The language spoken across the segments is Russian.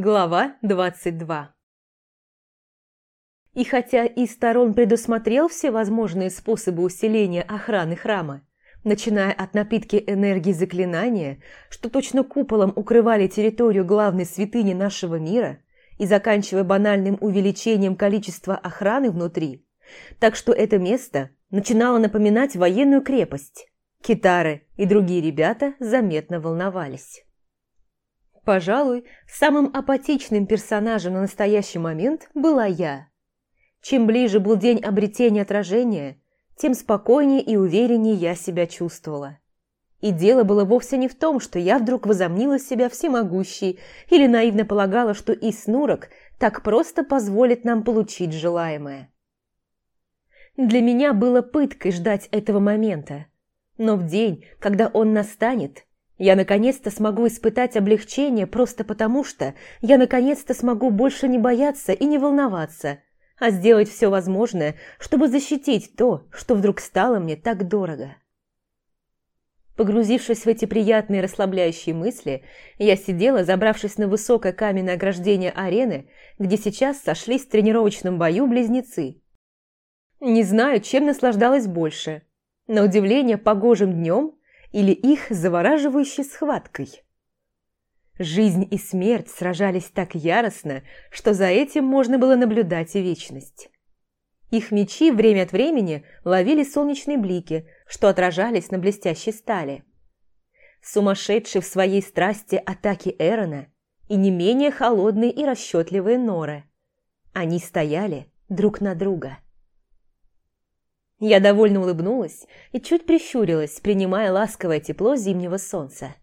Глава 22 И хотя из сторон предусмотрел все возможные способы усиления охраны храма, начиная от напитки энергии заклинания, что точно куполом укрывали территорию главной святыни нашего мира, и заканчивая банальным увеличением количества охраны внутри, так что это место начинало напоминать военную крепость. Китары и другие ребята заметно волновались. Пожалуй, самым апатичным персонажем на настоящий момент была я. Чем ближе был день обретения отражения, тем спокойнее и увереннее я себя чувствовала. И дело было вовсе не в том, что я вдруг возомнила себя всемогущей или наивно полагала, что и снурок так просто позволит нам получить желаемое. Для меня было пыткой ждать этого момента, но в день, когда он настанет, я наконец-то смогу испытать облегчение просто потому, что я наконец-то смогу больше не бояться и не волноваться, а сделать все возможное, чтобы защитить то, что вдруг стало мне так дорого. Погрузившись в эти приятные расслабляющие мысли, я сидела, забравшись на высокое каменное ограждение арены, где сейчас сошлись в тренировочном бою близнецы. Не знаю, чем наслаждалась больше – на удивление погожим днем или их завораживающей схваткой. Жизнь и смерть сражались так яростно, что за этим можно было наблюдать и вечность. Их мечи время от времени ловили солнечные блики, что отражались на блестящей стали. Сумасшедшие в своей страсти атаки Эрона и не менее холодные и расчетливые норы. Они стояли друг на друга. Я довольно улыбнулась и чуть прищурилась, принимая ласковое тепло зимнего солнца.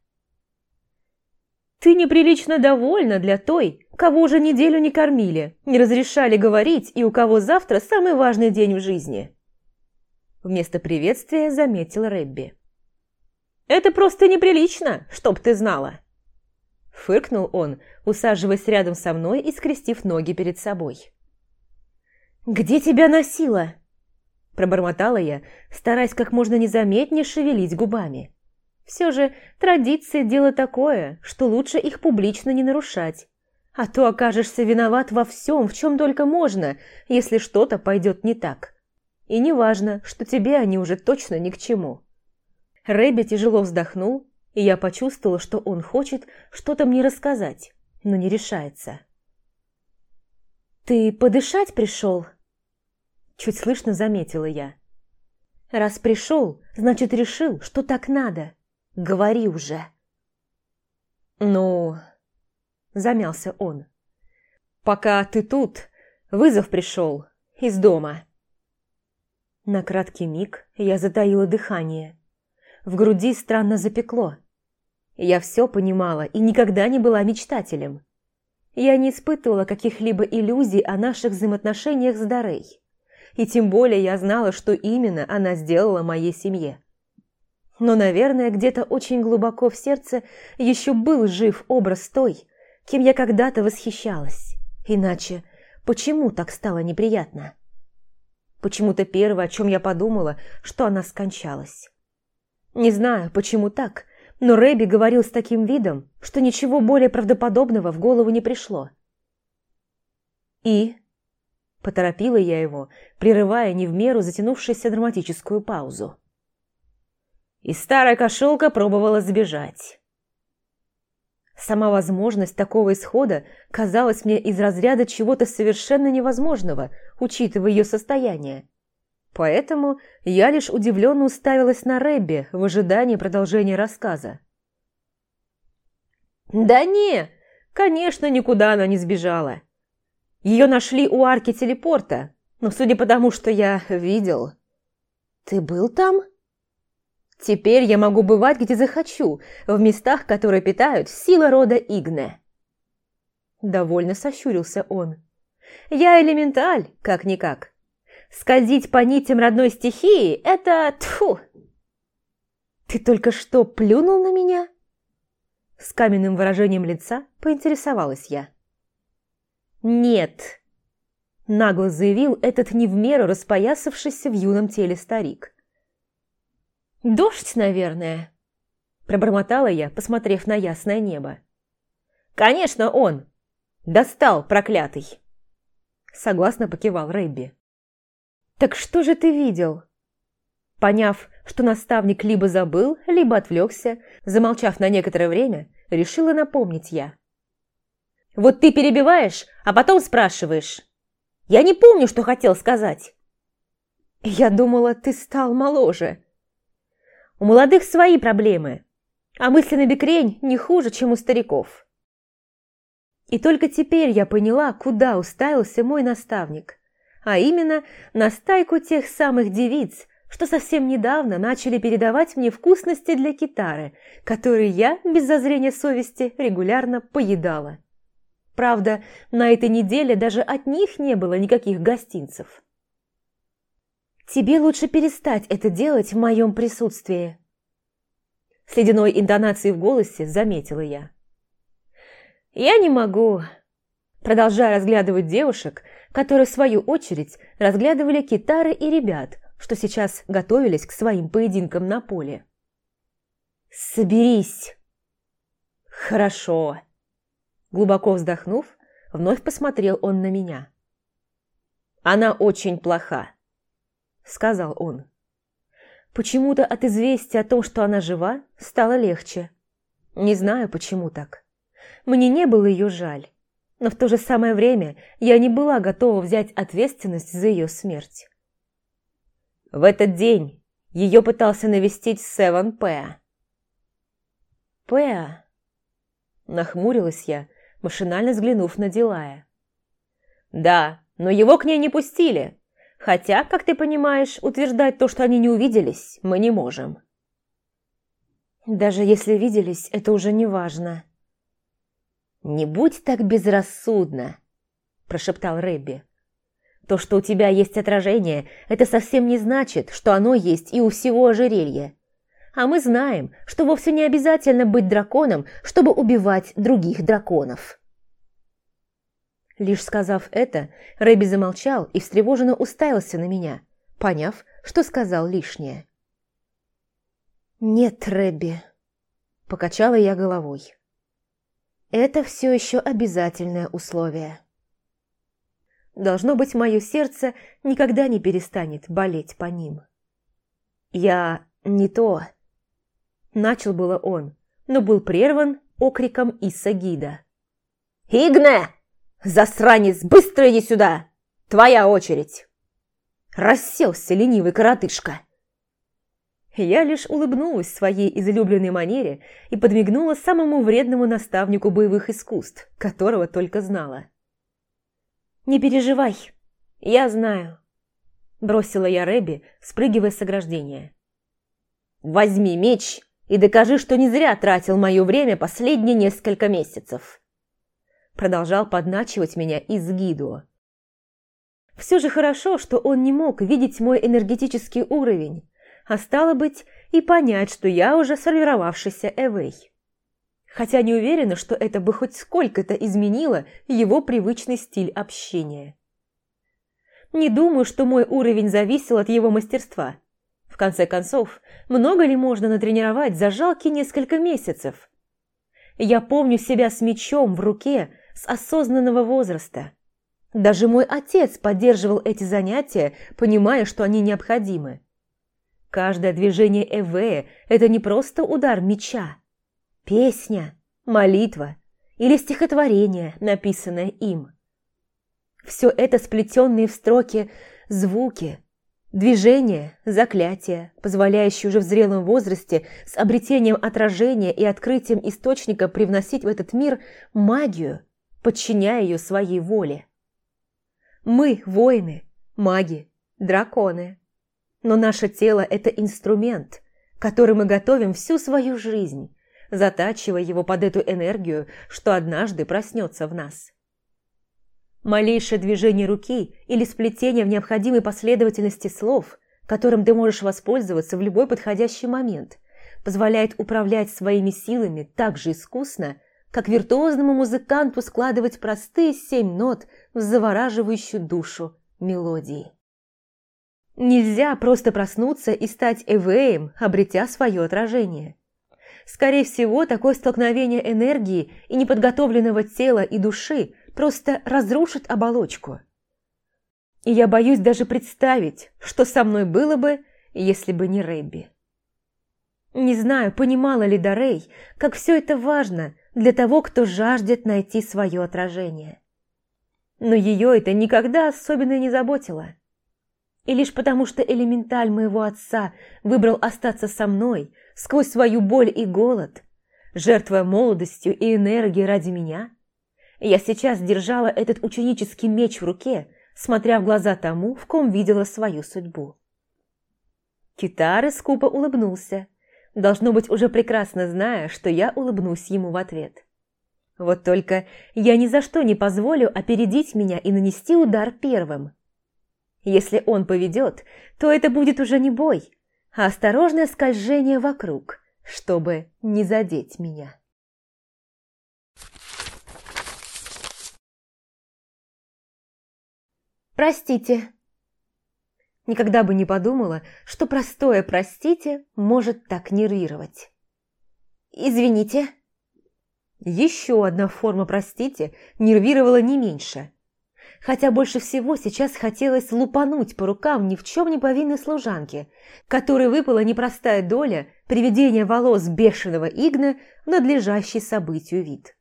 «Ты неприлично довольна для той, кого уже неделю не кормили, не разрешали говорить и у кого завтра самый важный день в жизни». Вместо приветствия заметил Рэбби. «Это просто неприлично, чтоб ты знала!» Фыркнул он, усаживаясь рядом со мной и скрестив ноги перед собой. «Где тебя носило?» Пробормотала я, стараясь как можно незаметнее шевелить губами. Все же традиции – дело такое, что лучше их публично не нарушать. А то окажешься виноват во всем, в чем только можно, если что-то пойдет не так. И не важно, что тебе они уже точно ни к чему. Рэбби тяжело вздохнул, и я почувствовала, что он хочет что-то мне рассказать, но не решается. «Ты подышать пришел?» Чуть слышно заметила я. Раз пришел, значит решил, что так надо. Говори уже. Ну, замялся он. Пока ты тут, вызов пришел из дома. На краткий миг я затаила дыхание. В груди странно запекло. Я все понимала и никогда не была мечтателем. Я не испытывала каких-либо иллюзий о наших взаимоотношениях с Дарей и тем более я знала, что именно она сделала моей семье. Но, наверное, где-то очень глубоко в сердце еще был жив образ той, кем я когда-то восхищалась. Иначе почему так стало неприятно? Почему-то первое, о чем я подумала, что она скончалась. Не знаю, почему так, но Рэби говорил с таким видом, что ничего более правдоподобного в голову не пришло. И Поторопила я его, прерывая не в меру затянувшуюся драматическую паузу. И старая кошелка пробовала сбежать. Сама возможность такого исхода казалась мне из разряда чего-то совершенно невозможного, учитывая ее состояние. Поэтому я лишь удивленно уставилась на Рэбби в ожидании продолжения рассказа. «Да не, конечно, никуда она не сбежала. Ее нашли у арки телепорта, но судя по тому, что я видел... Ты был там? Теперь я могу бывать где захочу, в местах, которые питают сила рода Игне. Довольно сощурился он. Я элементаль, как-никак. Скользить по нитям родной стихии – это... тфу. Ты только что плюнул на меня? С каменным выражением лица поинтересовалась я. «Нет!» – нагло заявил этот не в меру распоясавшийся в юном теле старик. «Дождь, наверное», – пробормотала я, посмотрев на ясное небо. «Конечно, он! «Достал, проклятый!» Согласно покивал Рэбби. «Так что же ты видел?» Поняв, что наставник либо забыл, либо отвлекся, замолчав на некоторое время, решила напомнить я. «Вот ты перебиваешь, а потом спрашиваешь. Я не помню, что хотел сказать». «Я думала, ты стал моложе». «У молодых свои проблемы, а мысленный бекрень не хуже, чем у стариков». И только теперь я поняла, куда уставился мой наставник, а именно на стайку тех самых девиц, что совсем недавно начали передавать мне вкусности для китары, которые я, без зазрения совести, регулярно поедала. Правда, на этой неделе даже от них не было никаких гостинцев. «Тебе лучше перестать это делать в моем присутствии», с ледяной интонацией в голосе заметила я. «Я не могу», продолжая разглядывать девушек, которые, в свою очередь, разглядывали китары и ребят, что сейчас готовились к своим поединкам на поле. «Соберись!» «Хорошо!» Глубоко вздохнув, вновь посмотрел он на меня. «Она очень плоха», — сказал он. Почему-то от известия о том, что она жива, стало легче. Не знаю, почему так. Мне не было ее жаль, но в то же самое время я не была готова взять ответственность за ее смерть. В этот день ее пытался навестить Севен Пэа. «Пэа?» Нахмурилась я, машинально взглянув на Дилая. «Да, но его к ней не пустили. Хотя, как ты понимаешь, утверждать то, что они не увиделись, мы не можем». «Даже если виделись, это уже не важно». «Не будь так безрассудна», – прошептал Рэбби. То, что у тебя есть отражение, это совсем не значит, что оно есть и у всего ожерелья. А мы знаем, что вовсе не обязательно быть драконом, чтобы убивать других драконов. Лишь сказав это, Рэби замолчал и встревоженно уставился на меня, поняв, что сказал лишнее. «Нет, Рэбби», – покачала я головой. «Это все еще обязательное условие». Должно быть, мое сердце никогда не перестанет болеть по ним. «Я не то...» Начал было он, но был прерван окриком Исагида. «Игне! Засранец, быстро иди сюда! Твоя очередь!» Расселся ленивый коротышка. Я лишь улыбнулась своей излюбленной манере и подмигнула самому вредному наставнику боевых искусств, которого только знала. «Не переживай, я знаю», – бросила я Рэби, спрыгивая с ограждения. «Возьми меч и докажи, что не зря тратил мое время последние несколько месяцев», – продолжал подначивать меня из Гидо. Все же хорошо, что он не мог видеть мой энергетический уровень, а стало быть и понять, что я уже сформировавшийся Эвей хотя не уверена, что это бы хоть сколько-то изменило его привычный стиль общения. Не думаю, что мой уровень зависел от его мастерства. В конце концов, много ли можно натренировать за жалкие несколько месяцев? Я помню себя с мечом в руке с осознанного возраста. Даже мой отец поддерживал эти занятия, понимая, что они необходимы. Каждое движение Эвея – это не просто удар меча, песня, молитва или стихотворение, написанное им. Все это сплетенные в строки звуки, движения, заклятия, позволяющие уже в зрелом возрасте с обретением отражения и открытием источника привносить в этот мир магию, подчиняя ее своей воле. Мы – воины, маги, драконы. Но наше тело – это инструмент, который мы готовим всю свою жизнь, затачивая его под эту энергию, что однажды проснется в нас. Малейшее движение руки или сплетение в необходимой последовательности слов, которым ты можешь воспользоваться в любой подходящий момент, позволяет управлять своими силами так же искусно, как виртуозному музыканту складывать простые семь нот в завораживающую душу мелодии. Нельзя просто проснуться и стать эвеем, обретя свое отражение. Скорее всего, такое столкновение энергии и неподготовленного тела и души просто разрушит оболочку. И я боюсь даже представить, что со мной было бы, если бы не Рэбби. Не знаю, понимала ли Дарей, как все это важно для того, кто жаждет найти свое отражение. Но ее это никогда особенно не заботило. И лишь потому, что элементаль моего отца выбрал остаться со мной сквозь свою боль и голод, жертвуя молодостью и энергией ради меня, я сейчас держала этот ученический меч в руке, смотря в глаза тому, в ком видела свою судьбу. Китары скупо улыбнулся, должно быть, уже прекрасно зная, что я улыбнусь ему в ответ. Вот только я ни за что не позволю опередить меня и нанести удар первым. Если он поведет, то это будет уже не бой, а осторожное скольжение вокруг, чтобы не задеть меня. «Простите». Никогда бы не подумала, что простое «простите» может так нервировать. «Извините». Еще одна форма «простите» нервировала не меньше. Хотя больше всего сейчас хотелось лупануть по рукам ни в чем не повинной служанке, которой выпала непростая доля приведения волос бешеного Игна в надлежащий событию вид.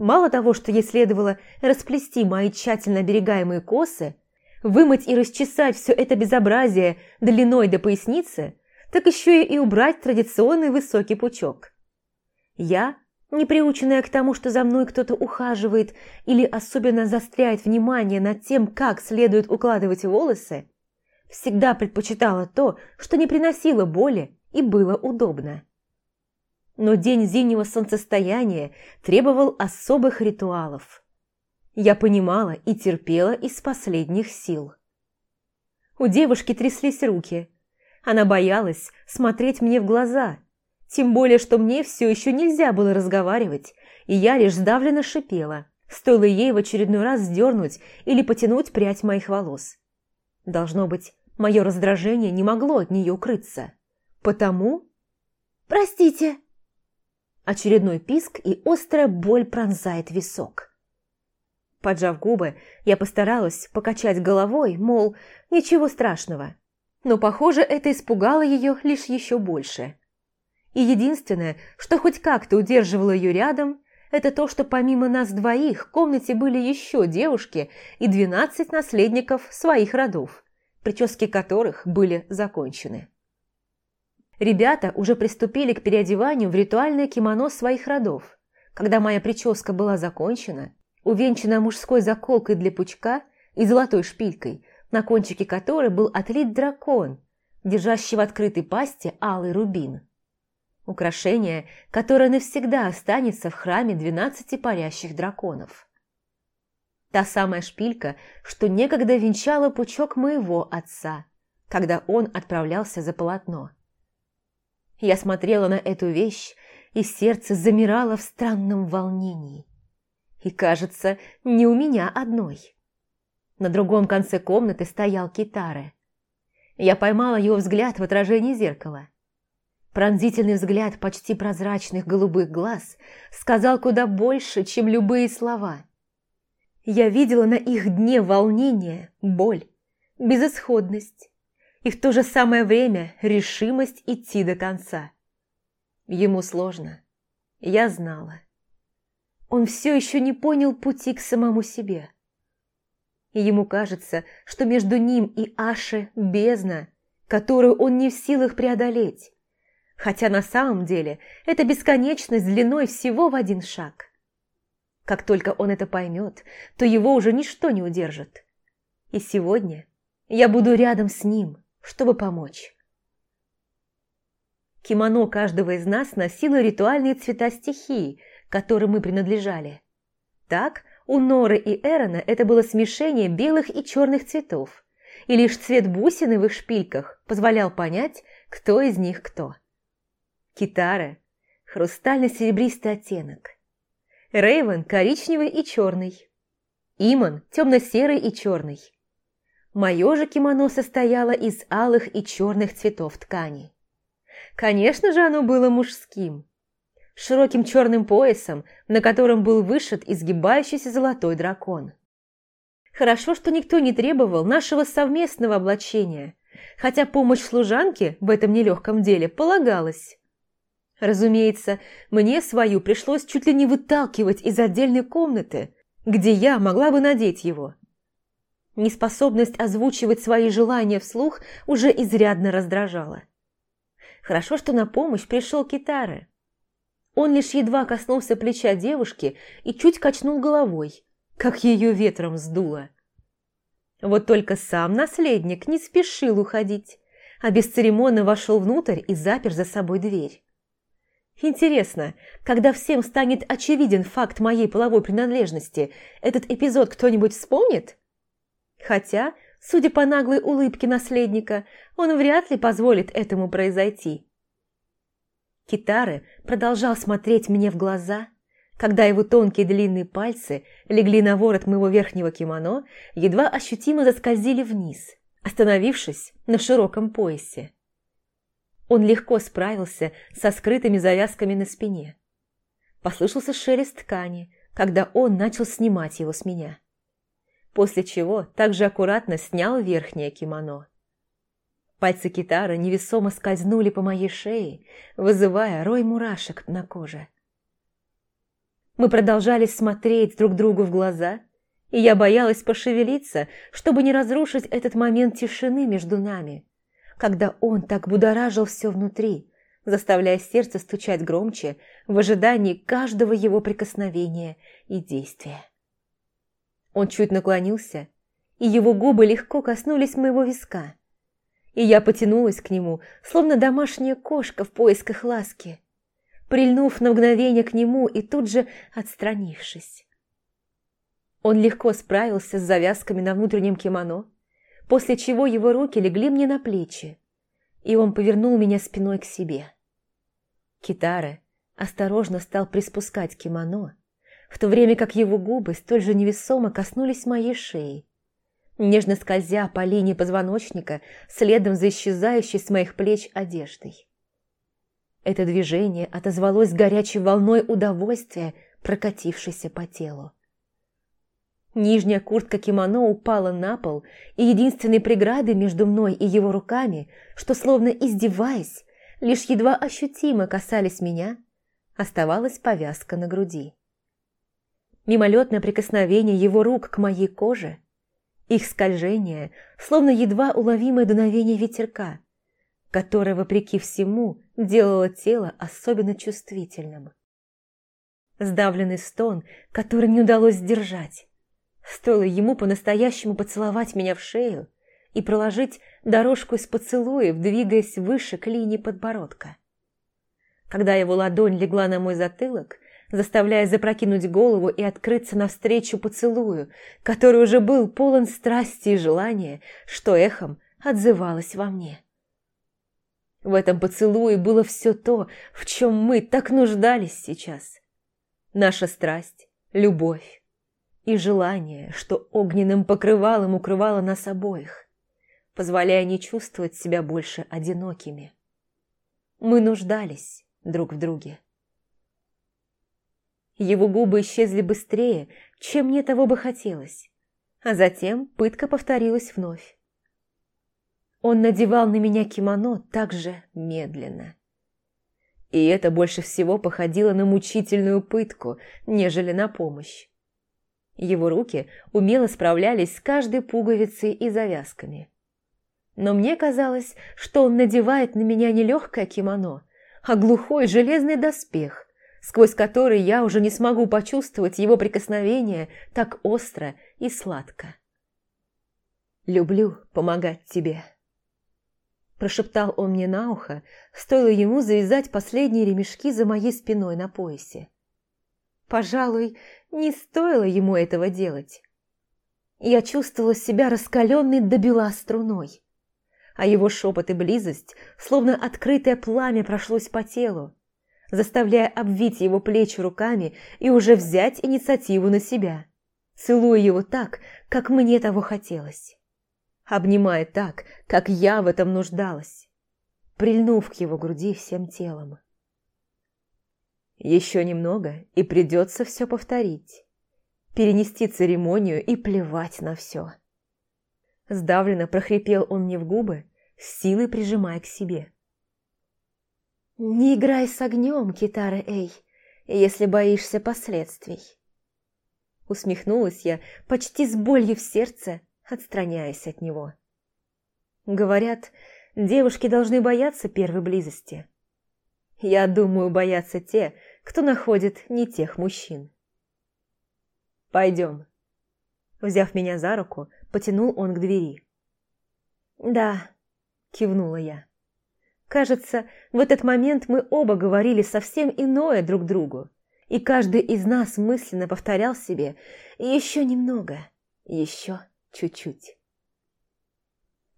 Мало того, что ей следовало расплести мои тщательно оберегаемые косы, вымыть и расчесать все это безобразие длиной до поясницы, так еще и убрать традиционный высокий пучок. Я, не приученная к тому, что за мной кто-то ухаживает или особенно застряет внимание над тем, как следует укладывать волосы, всегда предпочитала то, что не приносило боли и было удобно но день зимнего солнцестояния требовал особых ритуалов. Я понимала и терпела из последних сил. У девушки тряслись руки. Она боялась смотреть мне в глаза, тем более, что мне все еще нельзя было разговаривать, и я лишь сдавленно шипела, стоило ей в очередной раз сдернуть или потянуть прядь моих волос. Должно быть, мое раздражение не могло от нее укрыться. Потому... «Простите!» Очередной писк и острая боль пронзает висок. Поджав губы, я постаралась покачать головой, мол, ничего страшного. Но, похоже, это испугало ее лишь еще больше. И единственное, что хоть как-то удерживало ее рядом, это то, что помимо нас двоих в комнате были еще девушки и двенадцать наследников своих родов, прически которых были закончены. Ребята уже приступили к переодеванию в ритуальное кимоно своих родов. Когда моя прическа была закончена, увенчанная мужской заколкой для пучка и золотой шпилькой, на кончике которой был отлит дракон, держащий в открытой пасти алый рубин. Украшение, которое навсегда останется в храме двенадцати парящих драконов. Та самая шпилька, что некогда венчала пучок моего отца, когда он отправлялся за полотно. Я смотрела на эту вещь, и сердце замирало в странном волнении. И, кажется, не у меня одной. На другом конце комнаты стоял Китаре. Я поймала его взгляд в отражении зеркала. Пронзительный взгляд почти прозрачных голубых глаз сказал куда больше, чем любые слова. Я видела на их дне волнение, боль, безысходность, и в то же самое время решимость идти до конца. Ему сложно. Я знала. Он все еще не понял пути к самому себе. И ему кажется, что между ним и Аше бездна, которую он не в силах преодолеть. Хотя на самом деле это бесконечность длиной всего в один шаг. Как только он это поймет, то его уже ничто не удержит. И сегодня я буду рядом с ним, чтобы помочь. Кимоно каждого из нас носило ритуальные цвета стихии, которым мы принадлежали. Так, у Норы и Эрона это было смешение белых и черных цветов, и лишь цвет бусины в их шпильках позволял понять, кто из них кто. Китара – хрустально-серебристый оттенок. Рейвен – коричневый и черный. Иман – темно-серый и черный. Мое же кимоно состояло из алых и черных цветов ткани. Конечно же, оно было мужским. широким черным поясом, на котором был вышит изгибающийся золотой дракон. Хорошо, что никто не требовал нашего совместного облачения, хотя помощь служанки в этом нелегком деле полагалась. Разумеется, мне свою пришлось чуть ли не выталкивать из отдельной комнаты, где я могла бы надеть его. Неспособность озвучивать свои желания вслух уже изрядно раздражала. Хорошо, что на помощь пришел Китары. Он лишь едва коснулся плеча девушки и чуть качнул головой, как ее ветром сдуло. Вот только сам наследник не спешил уходить, а бесцеремонно вошел внутрь и запер за собой дверь. Интересно, когда всем станет очевиден факт моей половой принадлежности, этот эпизод кто-нибудь вспомнит? Хотя, судя по наглой улыбке наследника, он вряд ли позволит этому произойти. Китары продолжал смотреть мне в глаза, когда его тонкие длинные пальцы легли на ворот моего верхнего кимоно, едва ощутимо заскользили вниз, остановившись на широком поясе. Он легко справился со скрытыми завязками на спине. Послышался шелест ткани, когда он начал снимать его с меня. После чего также аккуратно снял верхнее кимоно. Пальцы китара невесомо скользнули по моей шее, вызывая рой мурашек на коже. Мы продолжали смотреть друг другу в глаза, и я боялась пошевелиться, чтобы не разрушить этот момент тишины между нами – когда он так будоражил все внутри, заставляя сердце стучать громче в ожидании каждого его прикосновения и действия. Он чуть наклонился, и его губы легко коснулись моего виска, и я потянулась к нему, словно домашняя кошка в поисках ласки, прильнув на мгновение к нему и тут же отстранившись. Он легко справился с завязками на внутреннем кимоно, после чего его руки легли мне на плечи, и он повернул меня спиной к себе. Китара осторожно стал приспускать кимоно, в то время как его губы столь же невесомо коснулись моей шеи, нежно скользя по линии позвоночника следом за исчезающей с моих плеч одеждой. Это движение отозвалось горячей волной удовольствия, прокатившейся по телу. Нижняя куртка кимоно упала на пол, и единственной преградой между мной и его руками, что словно издеваясь, лишь едва ощутимо касались меня, оставалась повязка на груди. Мимолетное прикосновение его рук к моей коже, их скольжение, словно едва уловимое дуновение ветерка, которое, вопреки всему, делало тело особенно чувствительным. Сдавленный стон, который не удалось сдержать, Стоило ему по-настоящему поцеловать меня в шею и проложить дорожку из поцелуев, двигаясь выше к линии подбородка. Когда его ладонь легла на мой затылок, заставляя запрокинуть голову и открыться навстречу поцелую, который уже был полон страсти и желания, что эхом отзывалось во мне. В этом поцелуе было все то, в чем мы так нуждались сейчас. Наша страсть, любовь, и желание, что огненным покрывалом укрывало нас обоих, позволяя не чувствовать себя больше одинокими. Мы нуждались друг в друге. Его губы исчезли быстрее, чем мне того бы хотелось, а затем пытка повторилась вновь. Он надевал на меня кимоно так же медленно. И это больше всего походило на мучительную пытку, нежели на помощь. Его руки умело справлялись с каждой пуговицей и завязками. Но мне казалось, что он надевает на меня не легкое кимоно, а глухой железный доспех, сквозь который я уже не смогу почувствовать его прикосновение так остро и сладко. «Люблю помогать тебе», – прошептал он мне на ухо, стоило ему завязать последние ремешки за моей спиной на поясе. Пожалуй, не стоило ему этого делать. Я чувствовала себя раскаленной до бела струной, а его шепот и близость, словно открытое пламя, прошлось по телу, заставляя обвить его плечи руками и уже взять инициативу на себя, целуя его так, как мне того хотелось, обнимая так, как я в этом нуждалась, прильнув к его груди всем телом. Еще немного, и придется все повторить. Перенести церемонию и плевать на все. Сдавленно прохрипел он мне в губы, силой прижимая к себе. «Не играй с огнем, Китара Эй, если боишься последствий». Усмехнулась я, почти с болью в сердце, отстраняясь от него. Говорят, девушки должны бояться первой близости. Я думаю, боятся те, кто находит не тех мужчин. «Пойдем». Взяв меня за руку, потянул он к двери. «Да», – кивнула я. Кажется, в этот момент мы оба говорили совсем иное друг другу, и каждый из нас мысленно повторял себе «еще немного, еще чуть-чуть».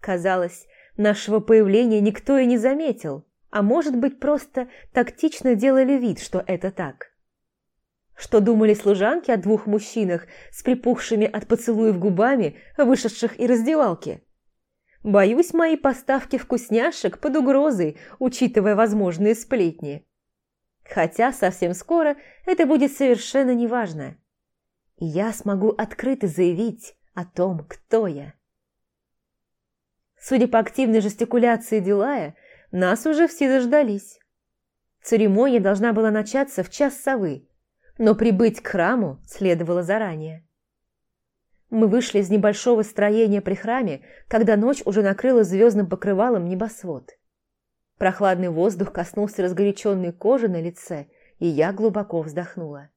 Казалось, нашего появления никто и не заметил, а может быть, просто тактично делали вид, что это так. Что думали служанки о двух мужчинах с припухшими от поцелуев губами, вышедших из раздевалки? Боюсь, мои поставки вкусняшек под угрозой, учитывая возможные сплетни. Хотя совсем скоро это будет совершенно неважно. И я смогу открыто заявить о том, кто я. Судя по активной жестикуляции Дилая, нас уже все заждались. Церемония должна была начаться в час совы, но прибыть к храму следовало заранее. Мы вышли из небольшого строения при храме, когда ночь уже накрыла звездным покрывалом небосвод. Прохладный воздух коснулся разгоряченной кожи на лице, и я глубоко вздохнула.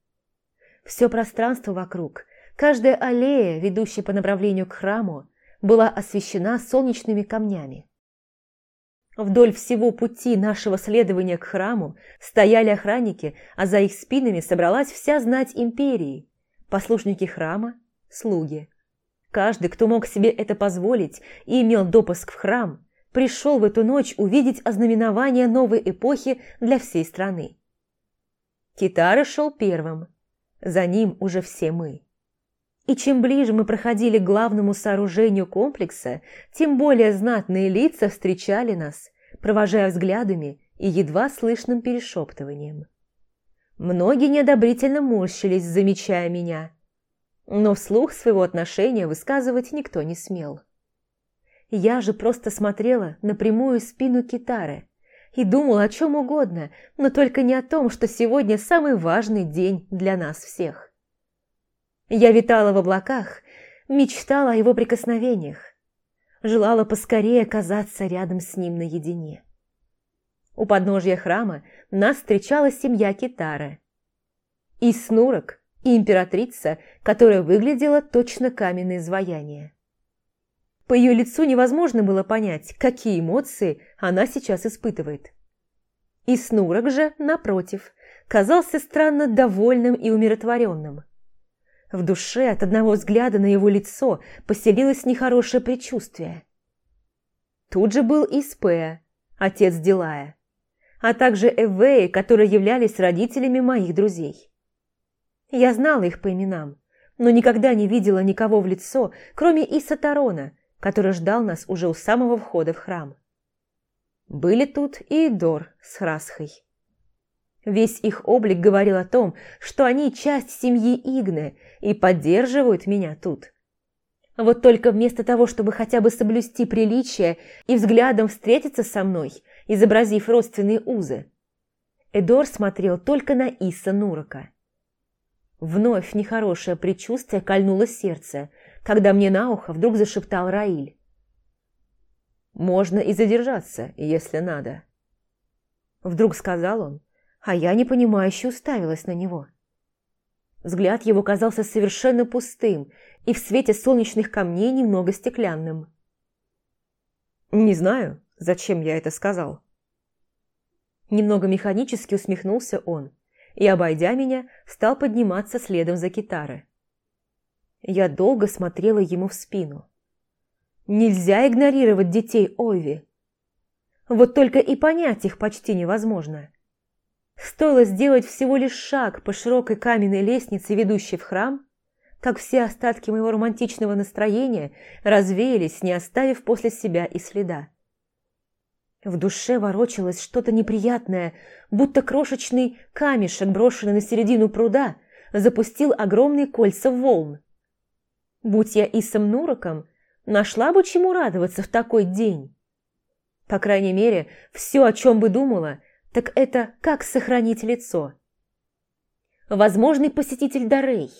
Все пространство вокруг, каждая аллея, ведущая по направлению к храму, была освещена солнечными камнями. Вдоль всего пути нашего следования к храму стояли охранники, а за их спинами собралась вся знать империи, послушники храма, слуги. Каждый, кто мог себе это позволить и имел допуск в храм, пришел в эту ночь увидеть ознаменование новой эпохи для всей страны. Китара шел первым, за ним уже все мы. И чем ближе мы проходили к главному сооружению комплекса, тем более знатные лица встречали нас, провожая взглядами и едва слышным перешептыванием. Многие неодобрительно морщились, замечая меня, но вслух своего отношения высказывать никто не смел. Я же просто смотрела на прямую спину китары и думала о чем угодно, но только не о том, что сегодня самый важный день для нас всех. Я витала в облаках, мечтала о его прикосновениях, желала поскорее оказаться рядом с ним наедине. У подножья храма нас встречала семья Китары. И снурок, и императрица, которая выглядела точно каменное изваяние. По ее лицу невозможно было понять, какие эмоции она сейчас испытывает. И Снурок же, напротив, казался странно довольным и умиротворенным – в душе от одного взгляда на его лицо поселилось нехорошее предчувствие. Тут же был Испея, отец Дилая, а также Эвеи, которые являлись родителями моих друзей. Я знала их по именам, но никогда не видела никого в лицо, кроме Иса Тарона, который ждал нас уже у самого входа в храм. Были тут и Дор с Храсхой. Весь их облик говорил о том, что они часть семьи Игны и поддерживают меня тут. Вот только вместо того, чтобы хотя бы соблюсти приличие и взглядом встретиться со мной, изобразив родственные узы, Эдор смотрел только на Иса Нурака. Вновь нехорошее предчувствие кольнуло сердце, когда мне на ухо вдруг зашептал Раиль. «Можно и задержаться, если надо». Вдруг сказал он, а я непонимающе уставилась на него. Взгляд его казался совершенно пустым и в свете солнечных камней немного стеклянным. «Не знаю, зачем я это сказал». Немного механически усмехнулся он и, обойдя меня, стал подниматься следом за китары. Я долго смотрела ему в спину. Нельзя игнорировать детей Ойви. Вот только и понять их почти невозможно. Стоило сделать всего лишь шаг по широкой каменной лестнице, ведущей в храм, как все остатки моего романтичного настроения развеялись, не оставив после себя и следа. В душе ворочалось что-то неприятное, будто крошечный камешек, брошенный на середину пруда, запустил огромные кольца волн. Будь я Исом Нуроком, нашла бы чему радоваться в такой день. По крайней мере, все, о чем бы думала, так это как сохранить лицо. Возможный посетитель Дарей.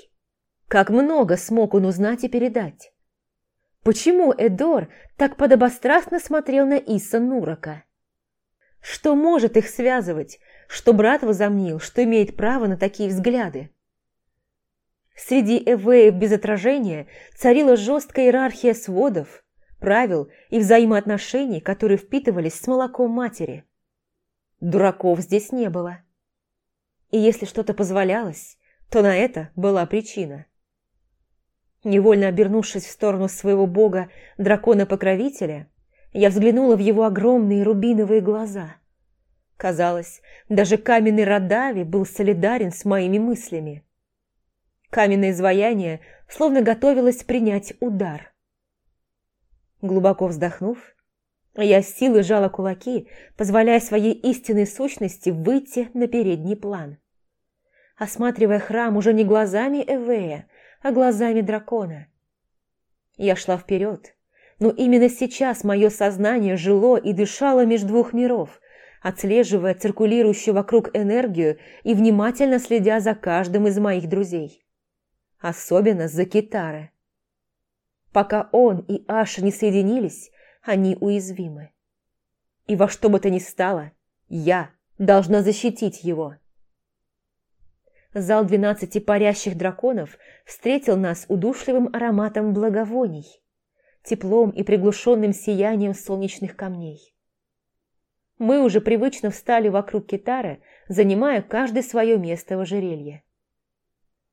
Как много смог он узнать и передать. Почему Эдор так подобострастно смотрел на Иса Нурака? Что может их связывать, что брат возомнил, что имеет право на такие взгляды? Среди эвеев без отражения царила жесткая иерархия сводов, правил и взаимоотношений, которые впитывались с молоком матери. Дураков здесь не было. И если что-то позволялось, то на это была причина. Невольно обернувшись в сторону своего бога, дракона-покровителя, я взглянула в его огромные рубиновые глаза. Казалось, даже каменный Радави был солидарен с моими мыслями. Каменное изваяние словно готовилось принять удар. Глубоко вздохнув, я с силой сжала кулаки, позволяя своей истинной сущности выйти на передний план. Осматривая храм уже не глазами Эвея, а глазами дракона. Я шла вперед, но именно сейчас мое сознание жило и дышало между двух миров, отслеживая циркулирующую вокруг энергию и внимательно следя за каждым из моих друзей. Особенно за Китары. Пока он и Аша не соединились, они уязвимы. И во что бы то ни стало, я должна защитить его. Зал двенадцати парящих драконов встретил нас удушливым ароматом благовоний, теплом и приглушенным сиянием солнечных камней. Мы уже привычно встали вокруг китары, занимая каждый свое место в ожерелье.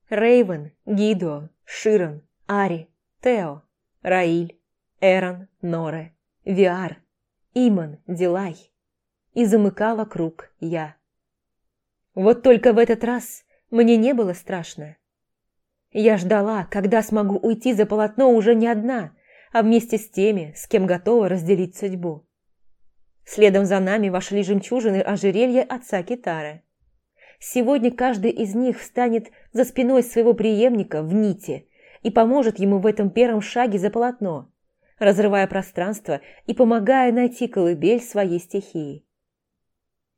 Рейвен, Гидо, Широн, Ари, Тео, Раиль, Эрон, Норе, Виар, Иман, Дилай. И замыкала круг я. Вот только в этот раз мне не было страшно. Я ждала, когда смогу уйти за полотно уже не одна, а вместе с теми, с кем готова разделить судьбу. Следом за нами вошли жемчужины ожерелья отца Китары. Сегодня каждый из них встанет за спиной своего преемника в нити и поможет ему в этом первом шаге за полотно, разрывая пространство и помогая найти колыбель своей стихии.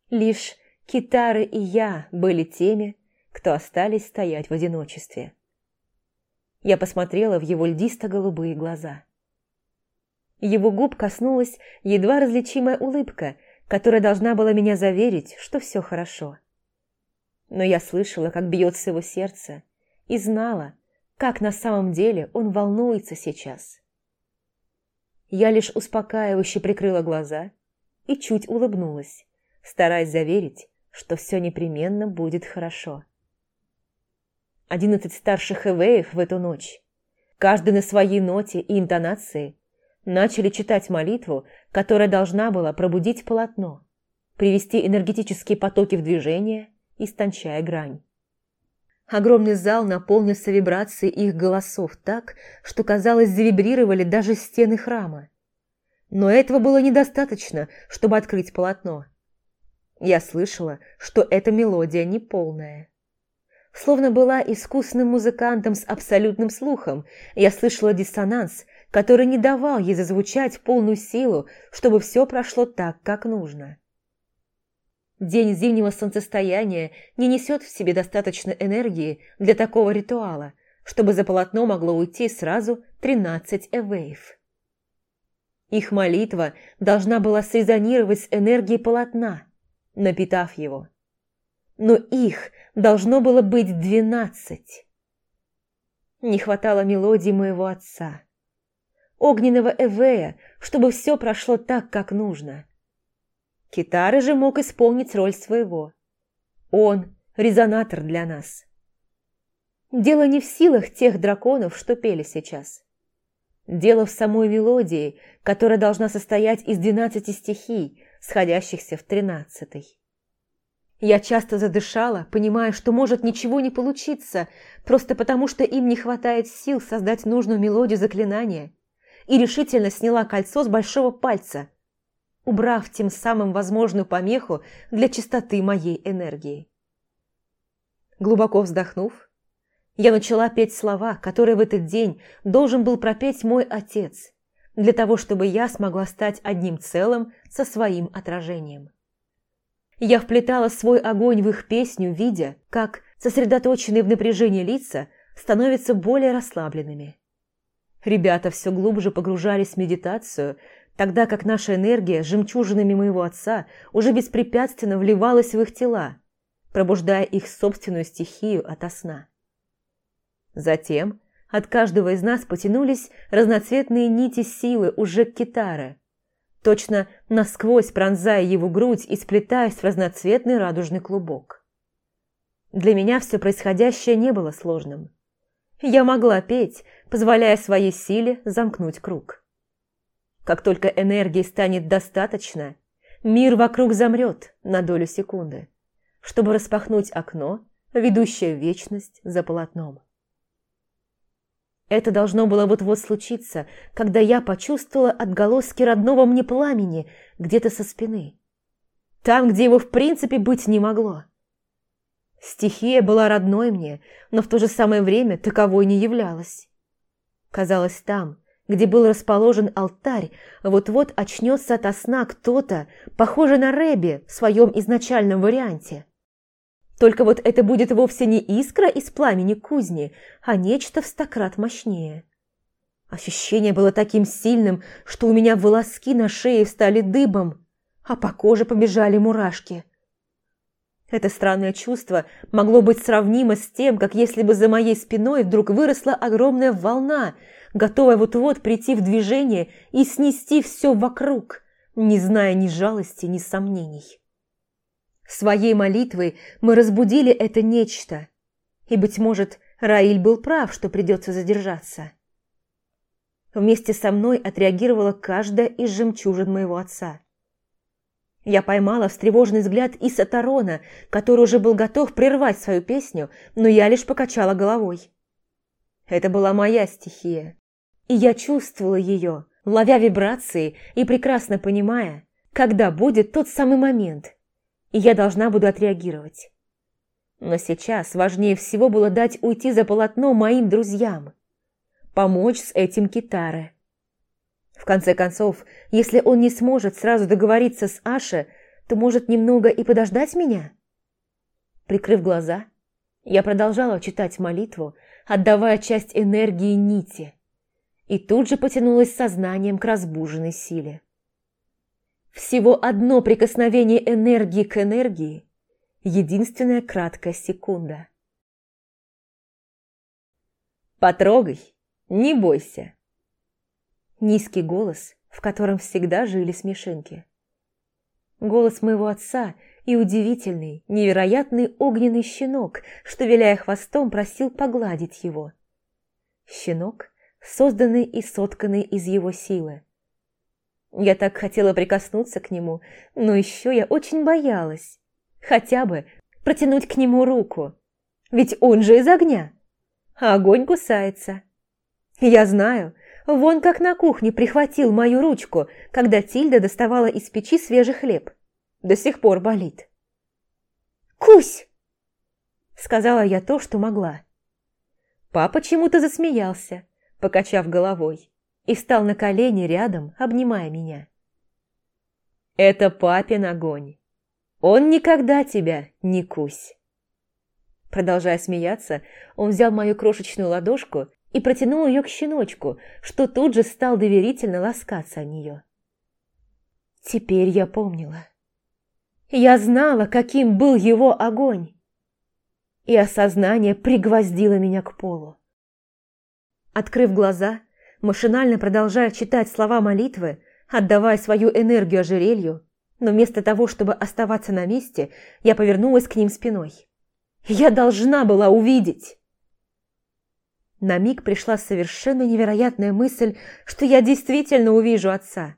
Лишь Китары и я были теми, кто остались стоять в одиночестве. Я посмотрела в его льдисто-голубые глаза. Его губ коснулась едва различимая улыбка, которая должна была меня заверить, что все хорошо. Но я слышала, как бьется его сердце, и знала, как на самом деле он волнуется сейчас. Я лишь успокаивающе прикрыла глаза и чуть улыбнулась, стараясь заверить, что все непременно будет хорошо одиннадцать старших эвеев в эту ночь, каждый на своей ноте и интонации, начали читать молитву, которая должна была пробудить полотно, привести энергетические потоки в движение, истончая грань. Огромный зал наполнился вибрацией их голосов так, что, казалось, завибрировали даже стены храма. Но этого было недостаточно, чтобы открыть полотно. Я слышала, что эта мелодия неполная словно была искусным музыкантом с абсолютным слухом. Я слышала диссонанс, который не давал ей зазвучать полную силу, чтобы все прошло так, как нужно. День зимнего солнцестояния не несет в себе достаточно энергии для такого ритуала, чтобы за полотно могло уйти сразу 13 эвейв. Их молитва должна была срезонировать с энергией полотна, напитав его. Но их должно было быть двенадцать. Не хватало мелодии моего отца. Огненного Эвея, чтобы все прошло так, как нужно. Китары же мог исполнить роль своего. Он – резонатор для нас. Дело не в силах тех драконов, что пели сейчас. Дело в самой мелодии, которая должна состоять из двенадцати стихий, сходящихся в тринадцатый. Я часто задышала, понимая, что может ничего не получиться, просто потому что им не хватает сил создать нужную мелодию заклинания, и решительно сняла кольцо с большого пальца. убрав тем самым возможную помеху для чистоты моей энергии. Глубоко вздохнув, я начала петь слова, которые в этот день должен был пропеть мой отец, для того, чтобы я смогла стать одним целым со своим отражением. Я вплетала свой огонь в их песню, видя, как сосредоточенные в напряжении лица становятся более расслабленными. Ребята все глубже погружались в медитацию, тогда как наша энергия жемчужинами моего отца уже беспрепятственно вливалась в их тела, пробуждая их собственную стихию ото сна. Затем от каждого из нас потянулись разноцветные нити силы уже к китаре, точно насквозь пронзая его грудь и сплетаясь в разноцветный радужный клубок. Для меня все происходящее не было сложным. Я могла петь, позволяя своей силе замкнуть круг. Как только энергии станет достаточно, мир вокруг замрет на долю секунды, чтобы распахнуть окно, ведущее в вечность за полотном. Это должно было вот-вот случиться, когда я почувствовала отголоски родного мне пламени где-то со спины. Там, где его в принципе быть не могло. Стихия была родной мне, но в то же самое время таковой не являлась. Казалось, там, где был расположен алтарь, вот-вот очнется ото сна кто-то, похожий на Рэби в своем изначальном варианте. Только вот это будет вовсе не искра из пламени кузни, а нечто в стократ мощнее. Ощущение было таким сильным, что у меня волоски на шее встали дыбом, а по коже побежали мурашки. Это странное чувство могло быть сравнимо с тем, как если бы за моей спиной вдруг выросла огромная волна, готовая вот-вот прийти в движение и снести все вокруг, не зная ни жалости, ни сомнений. Своей молитвой мы разбудили это нечто. И, быть может, Раиль был прав, что придется задержаться. Вместе со мной отреагировала каждая из жемчужин моего отца. Я поймала встревоженный взгляд Иса Тарона, который уже был готов прервать свою песню, но я лишь покачала головой. Это была моя стихия. И я чувствовала ее, ловя вибрации и прекрасно понимая, когда будет тот самый момент, и я должна буду отреагировать. Но сейчас важнее всего было дать уйти за полотно моим друзьям. Помочь с этим Китаре. В конце концов, если он не сможет сразу договориться с Аше, то может немного и подождать меня? Прикрыв глаза, я продолжала читать молитву, отдавая часть энергии нити, и тут же потянулась сознанием к разбуженной силе. Всего одно прикосновение энергии к энергии – единственная краткая секунда. «Потрогай, не бойся!» Низкий голос, в котором всегда жили смешинки. Голос моего отца и удивительный, невероятный огненный щенок, что, виляя хвостом, просил погладить его. Щенок, созданный и сотканный из его силы. Я так хотела прикоснуться к нему, но еще я очень боялась. Хотя бы протянуть к нему руку. Ведь он же из огня. А огонь кусается. Я знаю, вон как на кухне прихватил мою ручку, когда Тильда доставала из печи свежий хлеб. До сих пор болит. «Кусь!» Сказала я то, что могла. Папа чему-то засмеялся, покачав головой и встал на колени рядом, обнимая меня. «Это папин огонь. Он никогда тебя не кусь». Продолжая смеяться, он взял мою крошечную ладошку и протянул ее к щеночку, что тут же стал доверительно ласкаться о нее. Теперь я помнила. Я знала, каким был его огонь. И осознание пригвоздило меня к полу. Открыв глаза, машинально продолжая читать слова молитвы, отдавая свою энергию ожерелью, но вместо того, чтобы оставаться на месте, я повернулась к ним спиной. Я должна была увидеть! На миг пришла совершенно невероятная мысль, что я действительно увижу отца.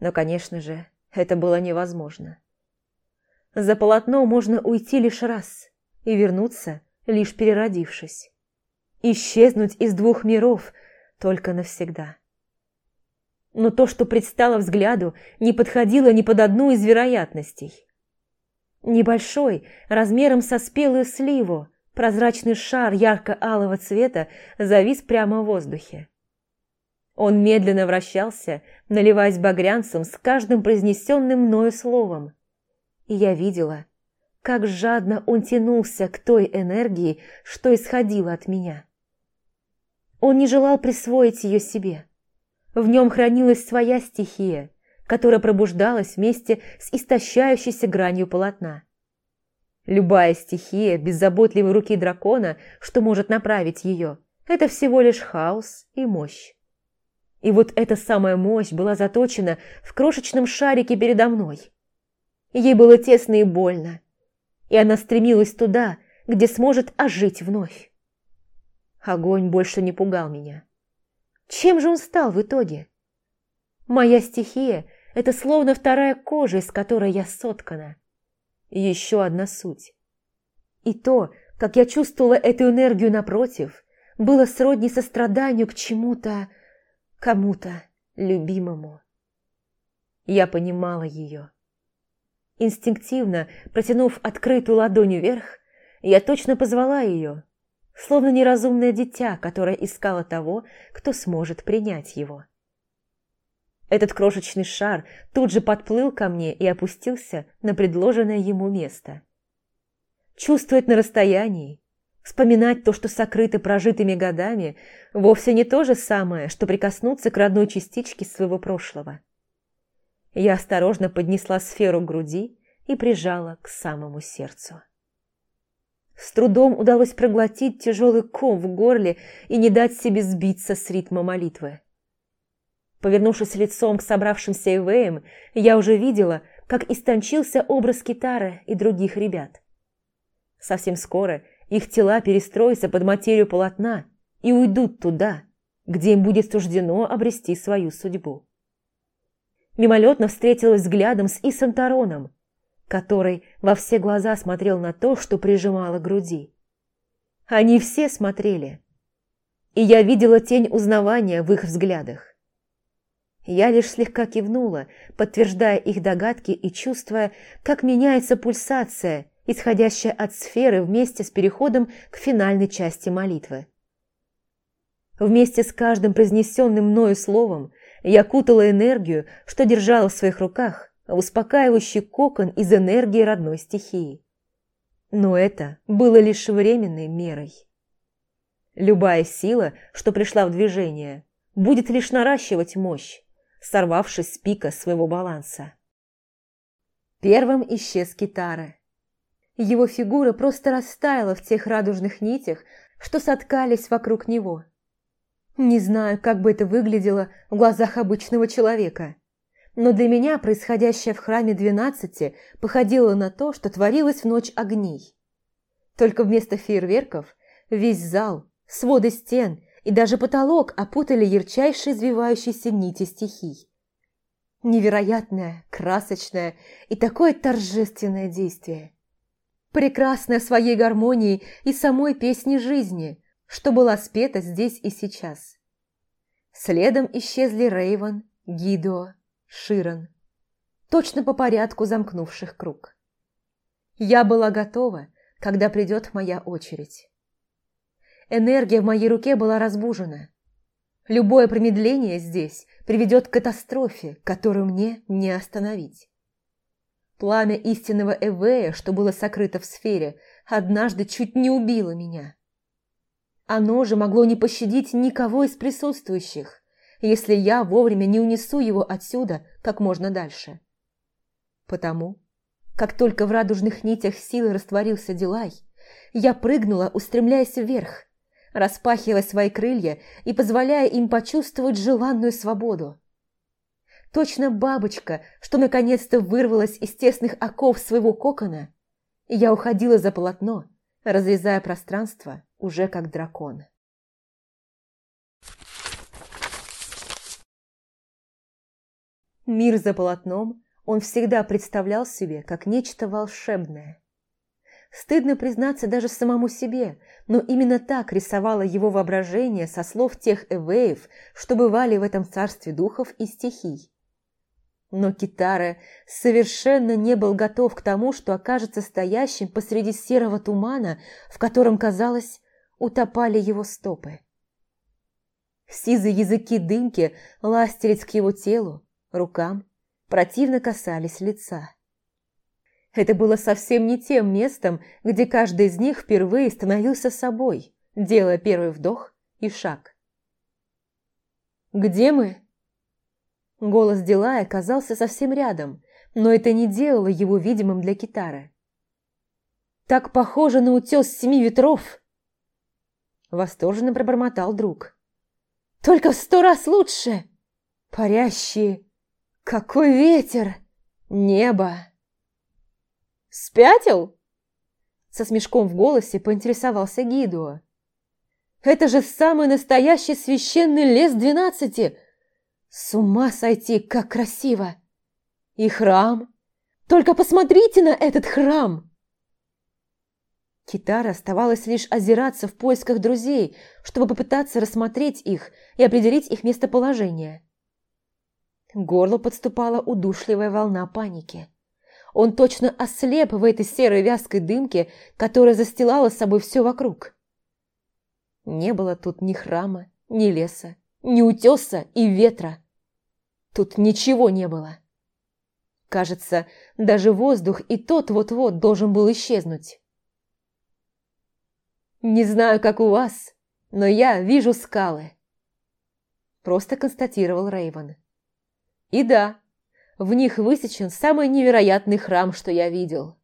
Но, конечно же, это было невозможно. За полотно можно уйти лишь раз и вернуться, лишь переродившись. Исчезнуть из двух миров – только навсегда. но то, что предстало взгляду, не подходило ни под одну из вероятностей. Небольшой, размером со спелую сливу, прозрачный шар ярко-алого цвета завис прямо в воздухе. Он медленно вращался, наливаясь багрянцем с каждым произнесенным мною словом. И я видела, как жадно он тянулся к той энергии, что исходила от меня. Он не желал присвоить ее себе. В нем хранилась своя стихия, которая пробуждалась вместе с истощающейся гранью полотна. Любая стихия беззаботливой руки дракона, что может направить ее, это всего лишь хаос и мощь. И вот эта самая мощь была заточена в крошечном шарике передо мной. Ей было тесно и больно, и она стремилась туда, где сможет ожить вновь. Огонь больше не пугал меня. Чем же он стал в итоге? Моя стихия – это словно вторая кожа, из которой я соткана. Еще одна суть. И то, как я чувствовала эту энергию напротив, было сродни состраданию к чему-то, кому-то любимому. Я понимала ее. Инстинктивно, протянув открытую ладонь вверх, я точно позвала ее, словно неразумное дитя, которое искало того, кто сможет принять его. Этот крошечный шар тут же подплыл ко мне и опустился на предложенное ему место. Чувствовать на расстоянии, вспоминать то, что сокрыто прожитыми годами, вовсе не то же самое, что прикоснуться к родной частичке своего прошлого. Я осторожно поднесла сферу к груди и прижала к самому сердцу. С трудом удалось проглотить тяжелый ком в горле и не дать себе сбиться с ритма молитвы. Повернувшись лицом к собравшимся Эвеям, я уже видела, как истончился образ Китара и других ребят. Совсем скоро их тела перестроятся под материю полотна и уйдут туда, где им будет суждено обрести свою судьбу. Мимолетно встретилась взглядом с Исом Тароном, который во все глаза смотрел на то, что прижимало груди. Они все смотрели, и я видела тень узнавания в их взглядах. Я лишь слегка кивнула, подтверждая их догадки и чувствуя, как меняется пульсация, исходящая от сферы вместе с переходом к финальной части молитвы. Вместе с каждым произнесенным мною словом я кутала энергию, что держала в своих руках, успокаивающий кокон из энергии родной стихии. Но это было лишь временной мерой. Любая сила, что пришла в движение, будет лишь наращивать мощь, сорвавшись с пика своего баланса. Первым исчез Китара. Его фигура просто растаяла в тех радужных нитях, что соткались вокруг него. Не знаю, как бы это выглядело в глазах обычного человека – но для меня происходящее в храме двенадцати походило на то, что творилось в ночь огней. Только вместо фейерверков весь зал, своды стен и даже потолок опутали ярчайшие извивающиеся нити стихий. Невероятное, красочное и такое торжественное действие. Прекрасное своей гармонией и самой песни жизни, что была спета здесь и сейчас. Следом исчезли Рейвен, Гидо, Широн, точно по порядку замкнувших круг. Я была готова, когда придет моя очередь. Энергия в моей руке была разбужена. Любое промедление здесь приведет к катастрофе, которую мне не остановить. Пламя истинного Эвея, что было сокрыто в сфере, однажды чуть не убило меня. Оно же могло не пощадить никого из присутствующих, если я вовремя не унесу его отсюда как можно дальше. Потому, как только в радужных нитях силы растворился Дилай, я прыгнула, устремляясь вверх, распахивая свои крылья и позволяя им почувствовать желанную свободу. Точно бабочка, что наконец-то вырвалась из тесных оков своего кокона, я уходила за полотно, разрезая пространство уже как дракон. Мир за полотном он всегда представлял себе как нечто волшебное. Стыдно признаться даже самому себе, но именно так рисовало его воображение со слов тех эвеев, что бывали в этом царстве духов и стихий. Но Китара совершенно не был готов к тому, что окажется стоящим посреди серого тумана, в котором, казалось, утопали его стопы. Сизые языки дымки ластились к его телу, рукам, противно касались лица. Это было совсем не тем местом, где каждый из них впервые становился собой, делая первый вдох и шаг. «Где мы?» Голос Дилая оказался совсем рядом, но это не делало его видимым для китары. «Так похоже на утес семи ветров!» Восторженно пробормотал друг. «Только в сто раз лучше! Парящие! Какой ветер! Небо!» «Спятил?» Со смешком в голосе поинтересовался Гидуа. «Это же самый настоящий священный лес двенадцати! С ума сойти, как красиво! И храм! Только посмотрите на этот храм!» Китара оставалось лишь озираться в поисках друзей, чтобы попытаться рассмотреть их и определить их местоположение. К горлу подступала удушливая волна паники. Он точно ослеп в этой серой вязкой дымке, которая застилала собой все вокруг. Не было тут ни храма, ни леса, ни утеса и ветра. Тут ничего не было. Кажется, даже воздух и тот вот-вот должен был исчезнуть. «Не знаю, как у вас, но я вижу скалы», – просто констатировал Рейвен. «И да, в них высечен самый невероятный храм, что я видел.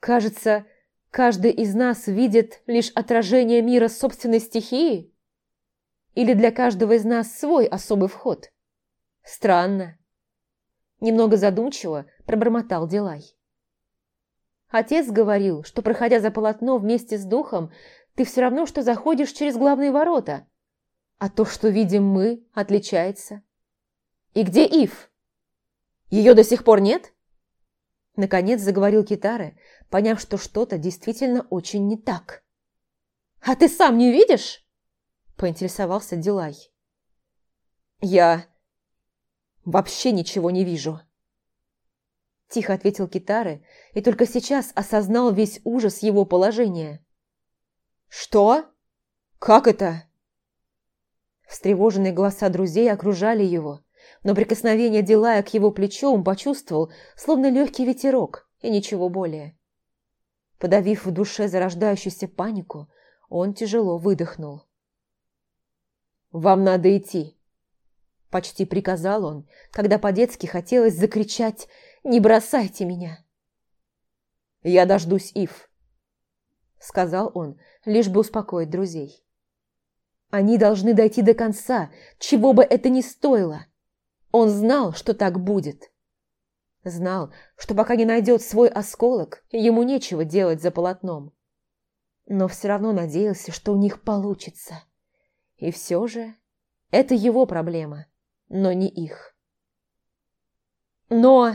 Кажется, каждый из нас видит лишь отражение мира собственной стихии? Или для каждого из нас свой особый вход? Странно. Немного задумчиво пробормотал Дилай. Отец говорил, что, проходя за полотно вместе с духом, ты все равно, что заходишь через главные ворота, а то, что видим мы, отличается. «И где Ив? Ее до сих пор нет?» Наконец заговорил Китара, поняв, что что-то действительно очень не так. «А ты сам не видишь?» – поинтересовался Дилай. «Я вообще ничего не вижу», – тихо ответил Китары и только сейчас осознал весь ужас его положения. «Что? Как это?» Встревоженные голоса друзей окружали его, но прикосновение Дилая к его плечу он почувствовал, словно легкий ветерок, и ничего более. Подавив в душе зарождающуюся панику, он тяжело выдохнул. «Вам надо идти», – почти приказал он, когда по-детски хотелось закричать «Не бросайте меня!». «Я дождусь Ив», – сказал он, лишь бы успокоить друзей. «Они должны дойти до конца, чего бы это ни стоило!» Он знал, что так будет. Знал, что пока не найдет свой осколок, ему нечего делать за полотном. Но все равно надеялся, что у них получится. И все же это его проблема, но не их. «Но...»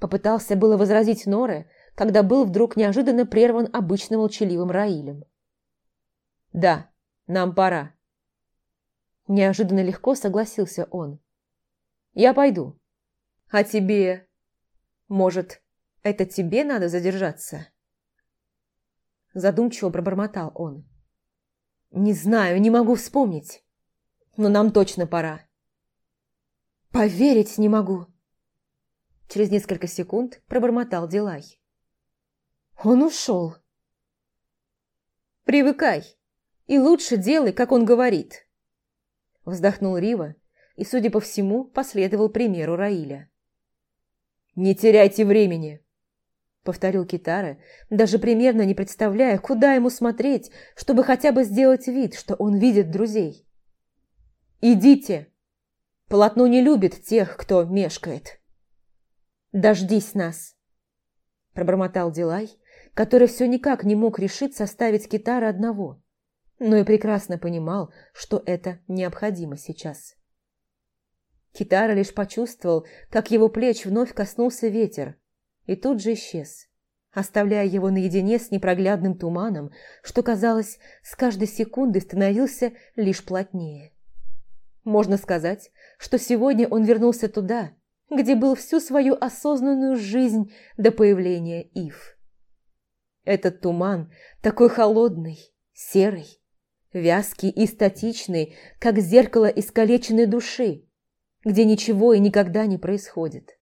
Попытался было возразить Норе, когда был вдруг неожиданно прерван обычно молчаливым Раилем. «Да, нам пора». Неожиданно легко согласился он. Я пойду. А тебе... Может, это тебе надо задержаться?» Задумчиво пробормотал он. «Не знаю, не могу вспомнить. Но нам точно пора». «Поверить не могу!» Через несколько секунд пробормотал Дилай. «Он ушел!» «Привыкай, и лучше делай, как он говорит!» Вздохнул Рива и, судя по всему, последовал примеру Раиля. «Не теряйте времени!» – повторил Китара, даже примерно не представляя, куда ему смотреть, чтобы хотя бы сделать вид, что он видит друзей. «Идите! Полотно не любит тех, кто мешкает!» «Дождись нас!» – пробормотал Дилай, который все никак не мог решиться оставить Китара одного, но и прекрасно понимал, что это необходимо сейчас. Китара лишь почувствовал, как его плеч вновь коснулся ветер, и тут же исчез, оставляя его наедине с непроглядным туманом, что, казалось, с каждой секундой становился лишь плотнее. Можно сказать, что сегодня он вернулся туда, где был всю свою осознанную жизнь до появления Ив. Этот туман такой холодный, серый, вязкий и статичный, как зеркало искалеченной души, где ничего и никогда не происходит.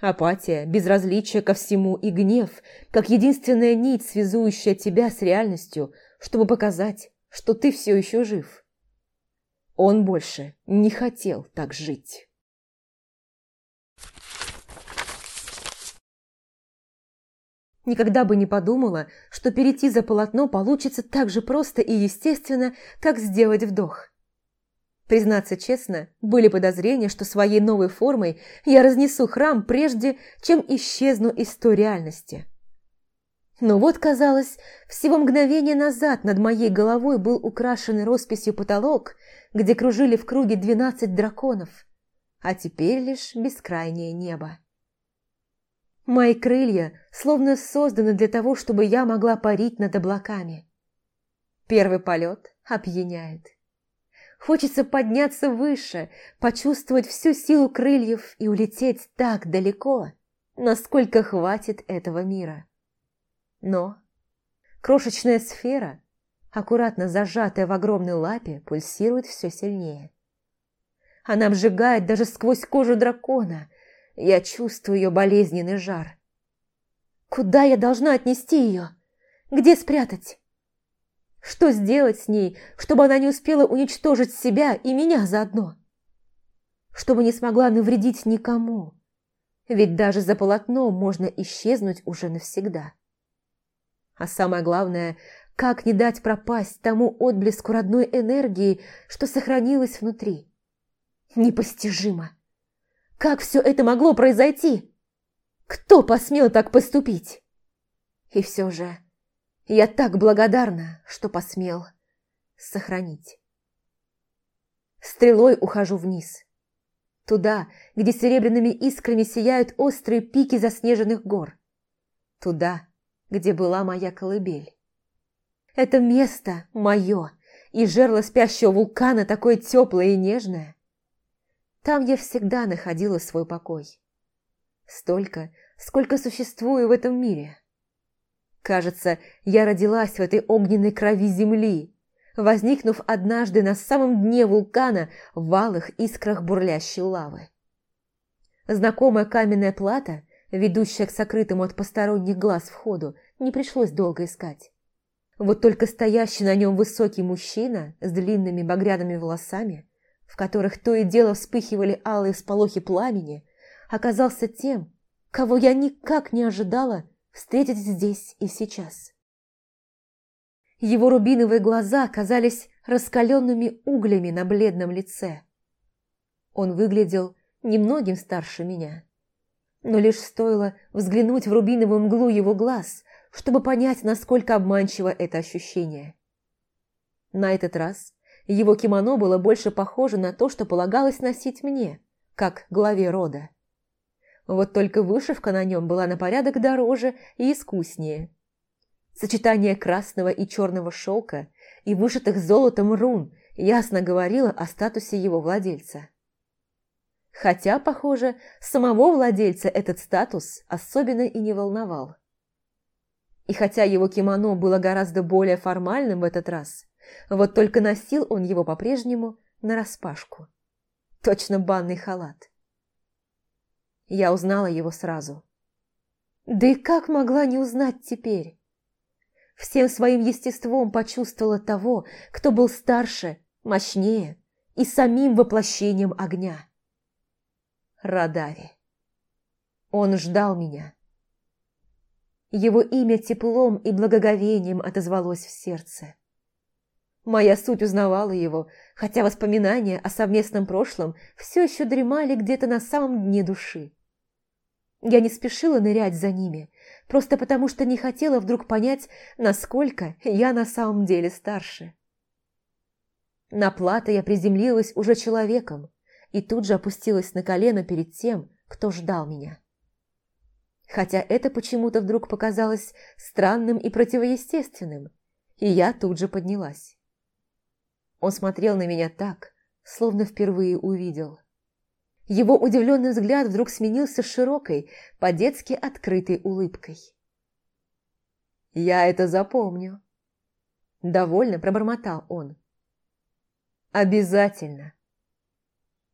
Апатия, безразличие ко всему и гнев, как единственная нить, связующая тебя с реальностью, чтобы показать, что ты все еще жив. Он больше не хотел так жить. Никогда бы не подумала, что перейти за полотно получится так же просто и естественно, как сделать вдох. Признаться честно, были подозрения, что своей новой формой я разнесу храм прежде, чем исчезну из той реальности. Но вот, казалось, всего мгновение назад над моей головой был украшен росписью потолок, где кружили в круге двенадцать драконов, а теперь лишь бескрайнее небо. Мои крылья словно созданы для того, чтобы я могла парить над облаками. Первый полет опьяняет. Хочется подняться выше, почувствовать всю силу крыльев и улететь так далеко, насколько хватит этого мира. Но крошечная сфера, аккуратно зажатая в огромной лапе, пульсирует все сильнее. Она обжигает даже сквозь кожу дракона, я чувствую ее болезненный жар. Куда я должна отнести ее? Где спрятать? Что сделать с ней, чтобы она не успела уничтожить себя и меня заодно? Чтобы не смогла навредить никому. Ведь даже за полотном можно исчезнуть уже навсегда. А самое главное, как не дать пропасть тому отблеску родной энергии, что сохранилась внутри? Непостижимо. Как все это могло произойти? Кто посмел так поступить? И все же я так благодарна, что посмел сохранить. Стрелой ухожу вниз. Туда, где серебряными искрами сияют острые пики заснеженных гор. Туда, где была моя колыбель. Это место мое, и жерло спящего вулкана такое теплое и нежное. Там я всегда находила свой покой. Столько, сколько существую в этом мире. Кажется, я родилась в этой огненной крови земли, возникнув однажды на самом дне вулкана в алых искрах бурлящей лавы. Знакомая каменная плата, ведущая к сокрытому от посторонних глаз входу, не пришлось долго искать. Вот только стоящий на нем высокий мужчина с длинными багряными волосами – в которых то и дело вспыхивали алые всполохи пламени, оказался тем, кого я никак не ожидала встретить здесь и сейчас. Его рубиновые глаза казались раскаленными углями на бледном лице. Он выглядел немногим старше меня. Но лишь стоило взглянуть в рубиновую мглу его глаз, чтобы понять, насколько обманчиво это ощущение. На этот раз его кимоно было больше похоже на то, что полагалось носить мне, как главе рода. Вот только вышивка на нем была на порядок дороже и искуснее. Сочетание красного и черного шелка и вышитых золотом рун ясно говорило о статусе его владельца. Хотя, похоже, самого владельца этот статус особенно и не волновал. И хотя его кимоно было гораздо более формальным в этот раз, вот только носил он его по-прежнему нараспашку. Точно банный халат. Я узнала его сразу. Да и как могла не узнать теперь? Всем своим естеством почувствовала того, кто был старше, мощнее и самим воплощением огня. Радави. Он ждал меня. Его имя теплом и благоговением отозвалось в сердце. Моя суть узнавала его, хотя воспоминания о совместном прошлом все еще дремали где-то на самом дне души. Я не спешила нырять за ними, просто потому что не хотела вдруг понять, насколько я на самом деле старше. На плато я приземлилась уже человеком и тут же опустилась на колено перед тем, кто ждал меня. хотя это почему-то вдруг показалось странным и противоестественным, и я тут же поднялась. Он смотрел на меня так, словно впервые увидел. Его удивленный взгляд вдруг сменился широкой, по-детски открытой улыбкой. «Я это запомню», – довольно пробормотал он. «Обязательно».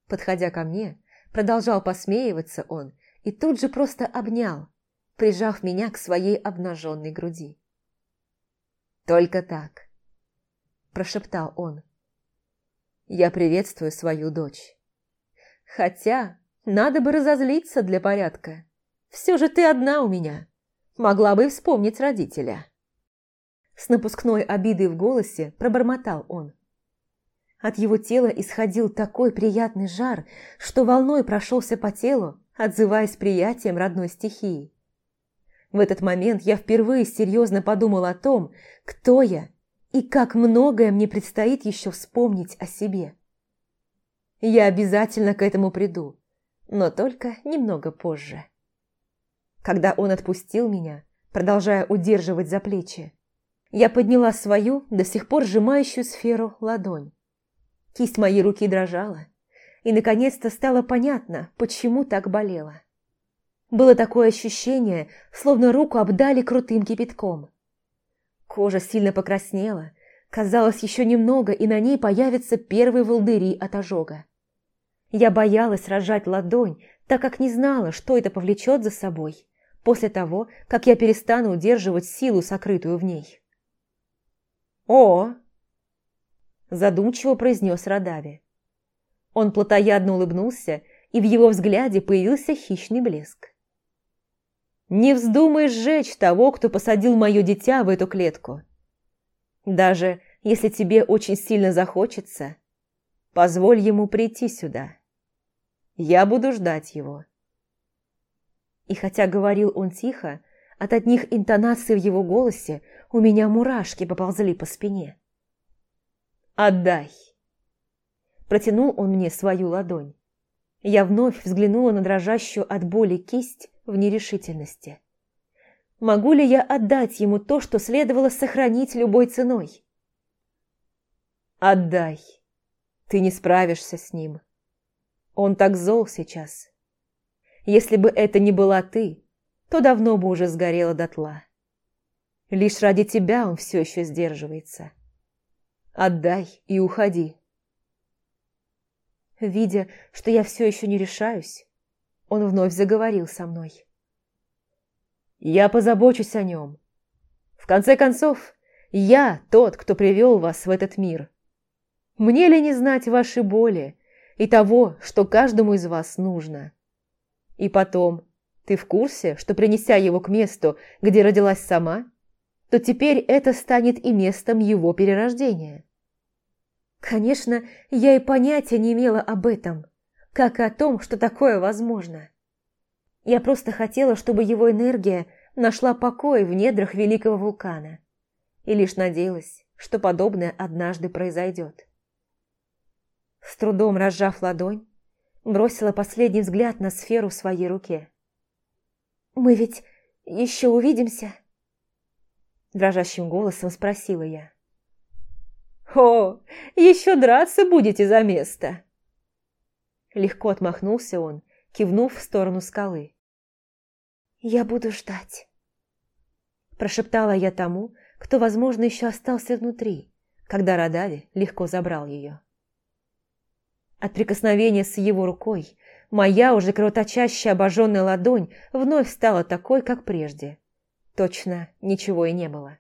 Подходя ко мне, продолжал посмеиваться он и тут же просто обнял, прижав меня к своей обнаженной груди. «Только так», – прошептал он. «Я приветствую свою дочь». Хотя, надо бы разозлиться для порядка. Все же ты одна у меня. Могла бы вспомнить родителя. С напускной обидой в голосе пробормотал он. От его тела исходил такой приятный жар, что волной прошелся по телу, отзываясь приятием родной стихии. В этот момент я впервые серьезно подумал о том, кто я и как многое мне предстоит еще вспомнить о себе. Я обязательно к этому приду, но только немного позже. Когда он отпустил меня, продолжая удерживать за плечи, я подняла свою, до сих пор сжимающую сферу, ладонь. Кисть моей руки дрожала, и наконец-то стало понятно, почему так болело. Было такое ощущение, словно руку обдали крутым кипятком. Кожа сильно покраснела, казалось, еще немного, и на ней появятся первые волдыри от ожога. Я боялась разжать ладонь, так как не знала, что это повлечет за собой, после того, как я перестану удерживать силу, сокрытую в ней. «О!» – задумчиво произнес Радави. Он плотоядно улыбнулся, и в его взгляде появился хищный блеск. «Не вздумай сжечь того, кто посадил мое дитя в эту клетку. Даже если тебе очень сильно захочется, позволь ему прийти сюда». Я буду ждать его». И хотя говорил он тихо, от одних интонаций в его голосе у меня мурашки поползли по спине. «Отдай!» Протянул он мне свою ладонь. Я вновь взглянула на дрожащую от боли кисть в нерешительности. Могу ли я отдать ему то, что следовало сохранить любой ценой? «Отдай! Ты не справишься с ним!» Он так зол сейчас. Если бы это не была ты, то давно бы уже сгорела дотла. Лишь ради тебя он все еще сдерживается. Отдай и уходи. Видя, что я все еще не решаюсь, он вновь заговорил со мной. Я позабочусь о нем. В конце концов, я тот, кто привел вас в этот мир. Мне ли не знать ваши боли, и того, что каждому из вас нужно. И потом, ты в курсе, что принеся его к месту, где родилась сама, то теперь это станет и местом его перерождения? Конечно, я и понятия не имела об этом, как и о том, что такое возможно. Я просто хотела, чтобы его энергия нашла покой в недрах великого вулкана, и лишь надеялась, что подобное однажды произойдет. С трудом разжав ладонь, бросила последний взгляд на сферу в своей руке. «Мы ведь еще увидимся?» Дрожащим голосом спросила я. «О, еще драться будете за место!» Легко отмахнулся он, кивнув в сторону скалы. «Я буду ждать», прошептала я тому, кто, возможно, еще остался внутри, когда Радави легко забрал ее. От прикосновения с его рукой моя уже кровоточащая обожженная ладонь вновь стала такой, как прежде. Точно ничего и не было.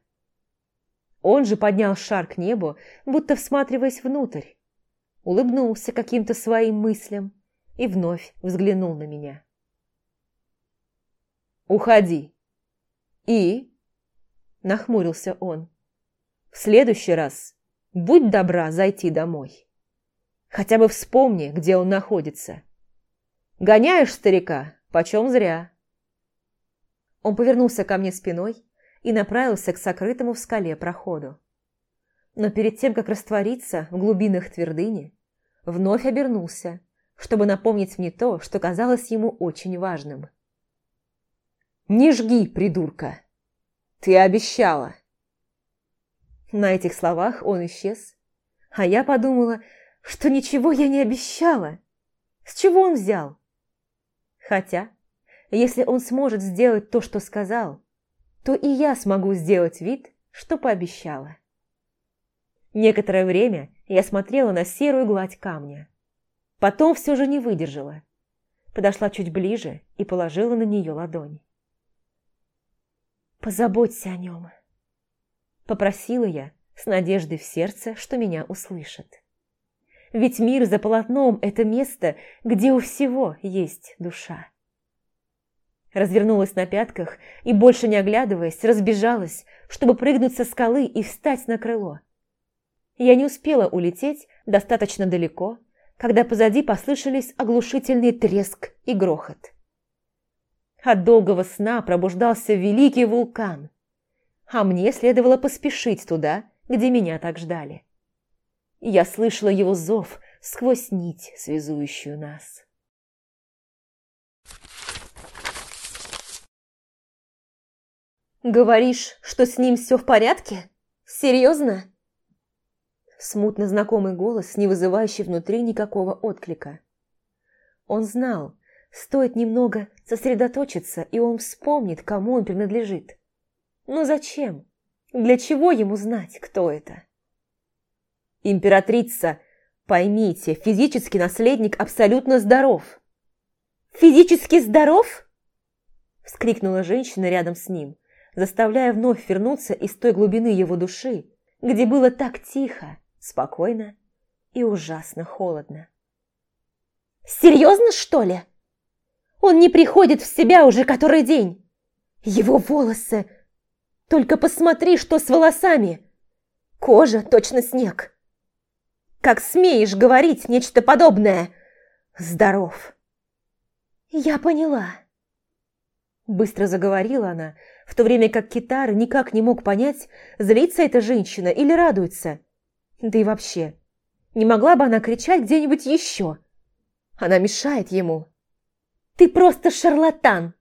Он же поднял шар к небу, будто всматриваясь внутрь, улыбнулся каким-то своим мыслям и вновь взглянул на меня. «Уходи!» «И?» – нахмурился он. «В следующий раз будь добра зайти домой». Хотя бы вспомни, где он находится. Гоняешь старика, почем зря. Он повернулся ко мне спиной и направился к сокрытому в скале проходу. Но перед тем, как раствориться в глубинах твердыни, вновь обернулся, чтобы напомнить мне то, что казалось ему очень важным. «Не жги, придурка! Ты обещала!» На этих словах он исчез, а я подумала, что ничего я не обещала. С чего он взял? Хотя, если он сможет сделать то, что сказал, то и я смогу сделать вид, что пообещала. Некоторое время я смотрела на серую гладь камня. Потом все же не выдержала. Подошла чуть ближе и положила на нее ладонь. «Позаботься о нем», – попросила я с надеждой в сердце, что меня услышат. Ведь мир за полотном – это место, где у всего есть душа. Развернулась на пятках и, больше не оглядываясь, разбежалась, чтобы прыгнуть со скалы и встать на крыло. Я не успела улететь достаточно далеко, когда позади послышались оглушительный треск и грохот. От долгого сна пробуждался великий вулкан, а мне следовало поспешить туда, где меня так ждали. Я слышала его зов сквозь нить, связующую нас. «Говоришь, что с ним все в порядке? Серьезно?» Смутно знакомый голос, не вызывающий внутри никакого отклика. Он знал, стоит немного сосредоточиться, и он вспомнит, кому он принадлежит. Но зачем? Для чего ему знать, кто это? «Императрица, поймите, физический наследник абсолютно здоров». «Физически здоров?» – вскрикнула женщина рядом с ним, заставляя вновь вернуться из той глубины его души, где было так тихо, спокойно и ужасно холодно. «Серьезно, что ли? Он не приходит в себя уже который день. Его волосы... Только посмотри, что с волосами. Кожа точно снег. Как смеешь говорить нечто подобное? Здоров!» «Я поняла», – быстро заговорила она, в то время как Китар никак не мог понять, злится эта женщина или радуется – да и вообще, не могла бы она кричать где-нибудь еще? Она мешает ему. «Ты просто шарлатан!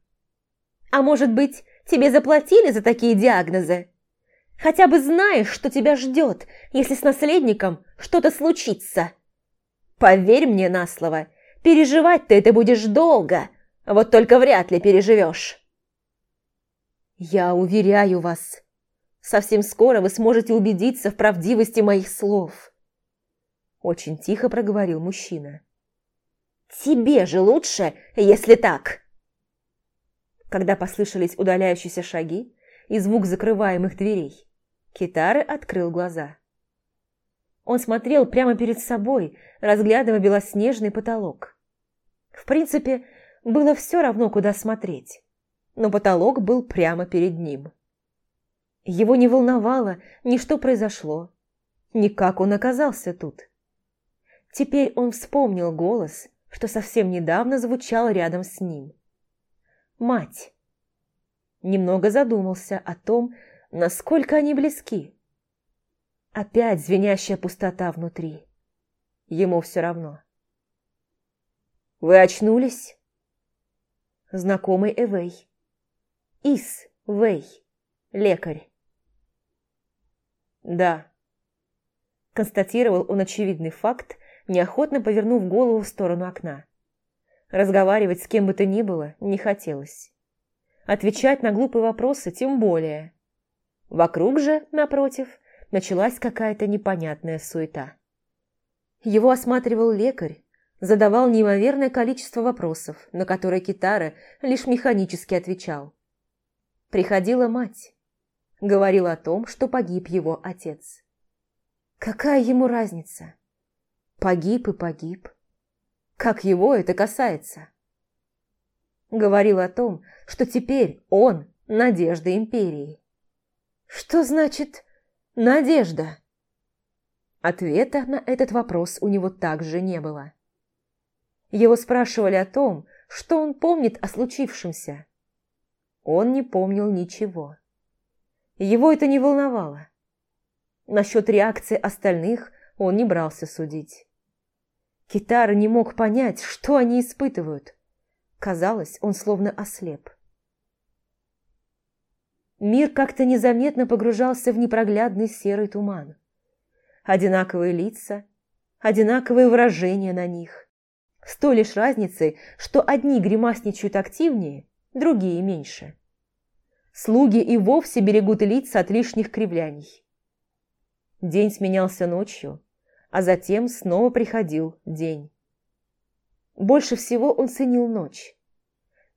А может быть, тебе заплатили за такие диагнозы? Хотя бы знаешь, что тебя ждет, если с наследником что-то случится. Поверь мне на слово, переживать ты это будешь долго, вот только вряд ли переживешь». «Я уверяю вас», Совсем скоро вы сможете убедиться в правдивости моих слов. Очень тихо проговорил мужчина. Тебе же лучше, если так. Когда послышались удаляющиеся шаги и звук закрываемых дверей, Китары открыл глаза. Он смотрел прямо перед собой, разглядывая белоснежный потолок. В принципе, было все равно, куда смотреть, но потолок был прямо перед ним. Его не волновало ни что произошло, ни как он оказался тут. Теперь он вспомнил голос, что совсем недавно звучал рядом с ним. Мать. Немного задумался о том, насколько они близки. Опять звенящая пустота внутри. Ему все равно. «Вы очнулись?» Знакомый Эвей. Ис Вей, лекарь. «Да», – констатировал он очевидный факт, неохотно повернув голову в сторону окна. Разговаривать с кем бы то ни было не хотелось. Отвечать на глупые вопросы тем более. Вокруг же, напротив, началась какая-то непонятная суета. Его осматривал лекарь, задавал неимоверное количество вопросов, на которые Китара лишь механически отвечал. Приходила мать говорил о том, что погиб его отец. Какая ему разница? Погиб и погиб. Как его это касается? Говорил о том, что теперь он – надежда империи. Что значит «надежда»? Ответа на этот вопрос у него также не было. Его спрашивали о том, что он помнит о случившемся. Он не помнил ничего. Его это не волновало. Насчет реакции остальных он не брался судить. Китара не мог понять, что они испытывают. Казалось, он словно ослеп. Мир как-то незаметно погружался в непроглядный серый туман. Одинаковые лица, одинаковые выражения на них. С той лишь разницей, что одни гримасничают активнее, другие меньше. Слуги и вовсе берегут лица от лишних кривляний. День сменялся ночью, а затем снова приходил день. Больше всего он ценил ночь.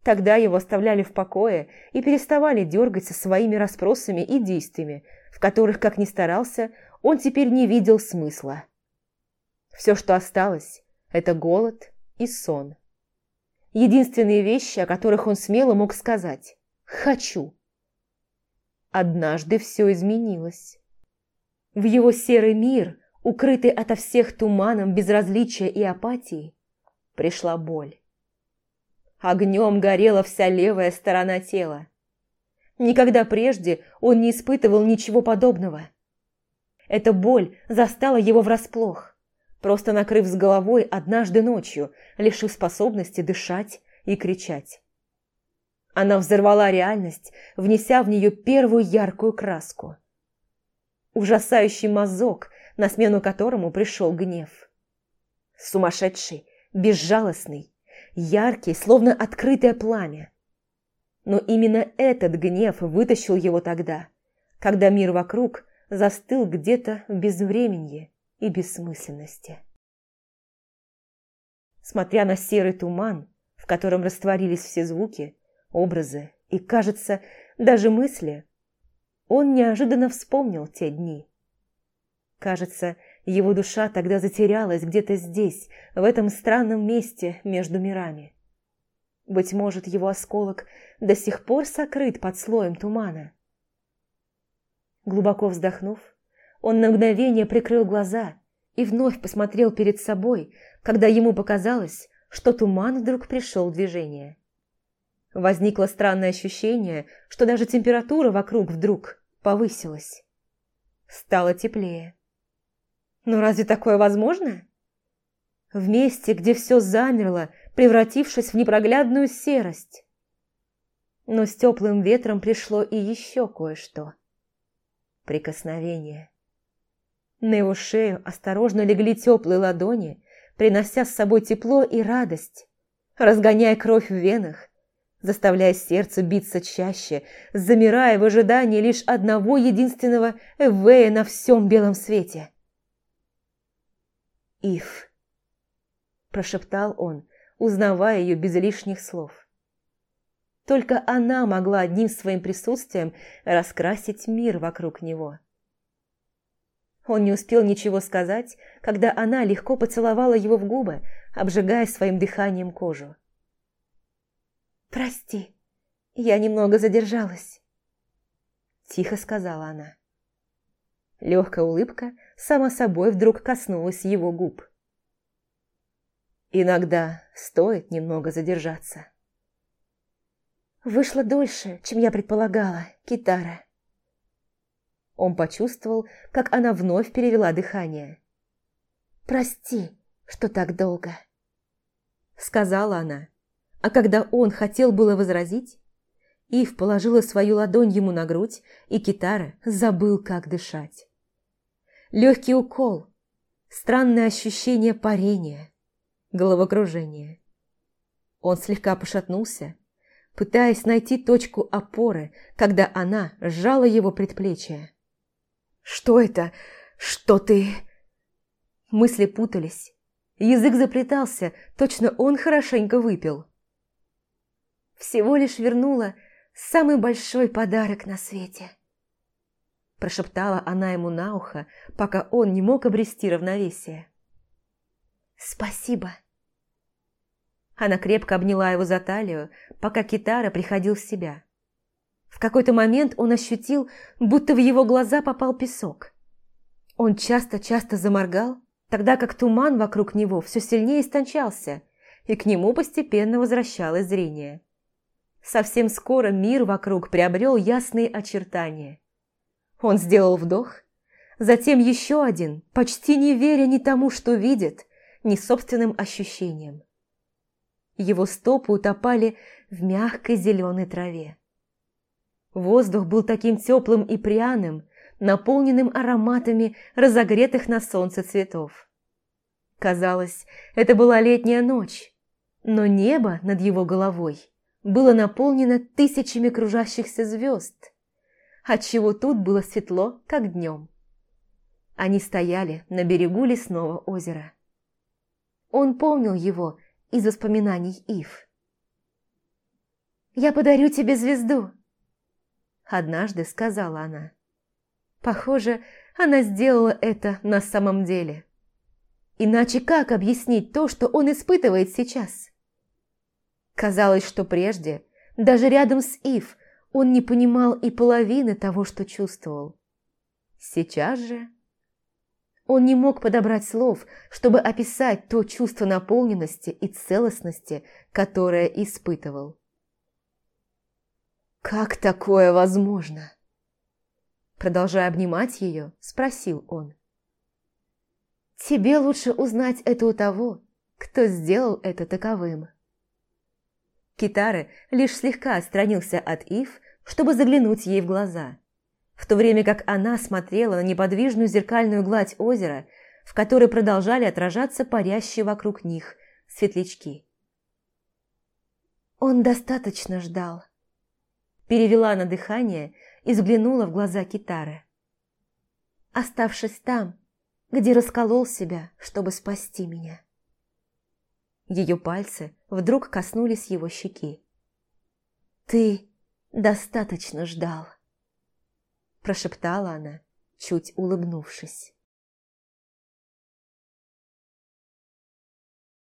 Тогда его оставляли в покое и переставали дергаться своими расспросами и действиями, в которых, как ни старался, он теперь не видел смысла. Все, что осталось, это голод и сон. Единственные вещи, о которых он смело мог сказать «хочу». Однажды все изменилось. В его серый мир, укрытый ото всех туманом безразличия и апатии, пришла боль. Огнем горела вся левая сторона тела. Никогда прежде он не испытывал ничего подобного. Эта боль застала его врасплох, просто накрыв с головой однажды ночью, лишив способности дышать и кричать. Она взорвала реальность, внеся в нее первую яркую краску. Ужасающий мазок, на смену которому пришел гнев. Сумасшедший, безжалостный, яркий, словно открытое пламя. Но именно этот гнев вытащил его тогда, когда мир вокруг застыл где-то в безвременье и бессмысленности. Смотря на серый туман, в котором растворились все звуки, образы и, кажется, даже мысли, он неожиданно вспомнил те дни. Кажется, его душа тогда затерялась где-то здесь, в этом странном месте между мирами. Быть может, его осколок до сих пор сокрыт под слоем тумана. Глубоко вздохнув, он на мгновение прикрыл глаза и вновь посмотрел перед собой, когда ему показалось, что туман вдруг пришел в движение. Возникло странное ощущение, что даже температура вокруг вдруг повысилась. Стало теплее. Но разве такое возможно? В месте, где все замерло, превратившись в непроглядную серость. Но с теплым ветром пришло и еще кое-что. Прикосновение. На его шею осторожно легли теплые ладони, принося с собой тепло и радость, разгоняя кровь в венах, заставляя сердце биться чаще, замирая в ожидании лишь одного единственного Эвея на всем белом свете. Ив!» Прошептал он, узнавая ее без лишних слов. Только она могла одним своим присутствием раскрасить мир вокруг него. Он не успел ничего сказать, когда она легко поцеловала его в губы, обжигая своим дыханием кожу. «Прости, я немного задержалась», – тихо сказала она. Легкая улыбка сама собой вдруг коснулась его губ. Иногда стоит немного задержаться. Вышло дольше, чем я предполагала, Китара. Он почувствовал, как она вновь перевела дыхание. «Прости, что так долго», — сказала она. А когда он хотел было возразить, Ив положила свою ладонь ему на грудь, и Китара забыл, как дышать. Легкий укол, странное ощущение парения, головокружение. Он слегка пошатнулся, пытаясь найти точку опоры, когда она сжала его предплечье. «Что это? Что ты...» Мысли путались. Язык заплетался, точно он хорошенько выпил. Всего лишь вернула самый большой подарок на свете прошептала она ему на ухо, пока он не мог обрести равновесие. «Спасибо». Она крепко обняла его за талию, пока Китара приходил в себя. В какой-то момент он ощутил, будто в его глаза попал песок. Он часто-часто заморгал, тогда как туман вокруг него все сильнее истончался, и к нему постепенно возвращалось зрение. Совсем скоро мир вокруг приобрел ясные очертания. Он сделал вдох, затем еще один, почти не веря ни тому, что видит, ни собственным ощущениям. Его стопы утопали в мягкой зеленой траве. Воздух был таким теплым и пряным, наполненным ароматами разогретых на солнце цветов. Казалось, это была летняя ночь, но небо над его головой было наполнено тысячами кружащихся звезд, отчего тут было светло, как днем. Они стояли на берегу лесного озера. Он помнил его из воспоминаний Ив. «Я подарю тебе звезду», – однажды сказала она. Похоже, она сделала это на самом деле. Иначе как объяснить то, что он испытывает сейчас? Казалось, что прежде, даже рядом с Ив, он не понимал и половины того, что чувствовал. Сейчас же он не мог подобрать слов, чтобы описать то чувство наполненности и целостности, которое испытывал. «Как такое возможно?» Продолжая обнимать ее, спросил он. «Тебе лучше узнать это у того, кто сделал это таковым». Китары лишь слегка отстранился от Ив, чтобы заглянуть ей в глаза, в то время как она смотрела на неподвижную зеркальную гладь озера, в которой продолжали отражаться парящие вокруг них светлячки. Он достаточно ждал. Перевела на дыхание и взглянула в глаза Китары. Оставшись там, где расколол себя, чтобы спасти меня. Ее пальцы вдруг коснулись его щеки. «Ты достаточно ждал», – прошептала она, чуть улыбнувшись.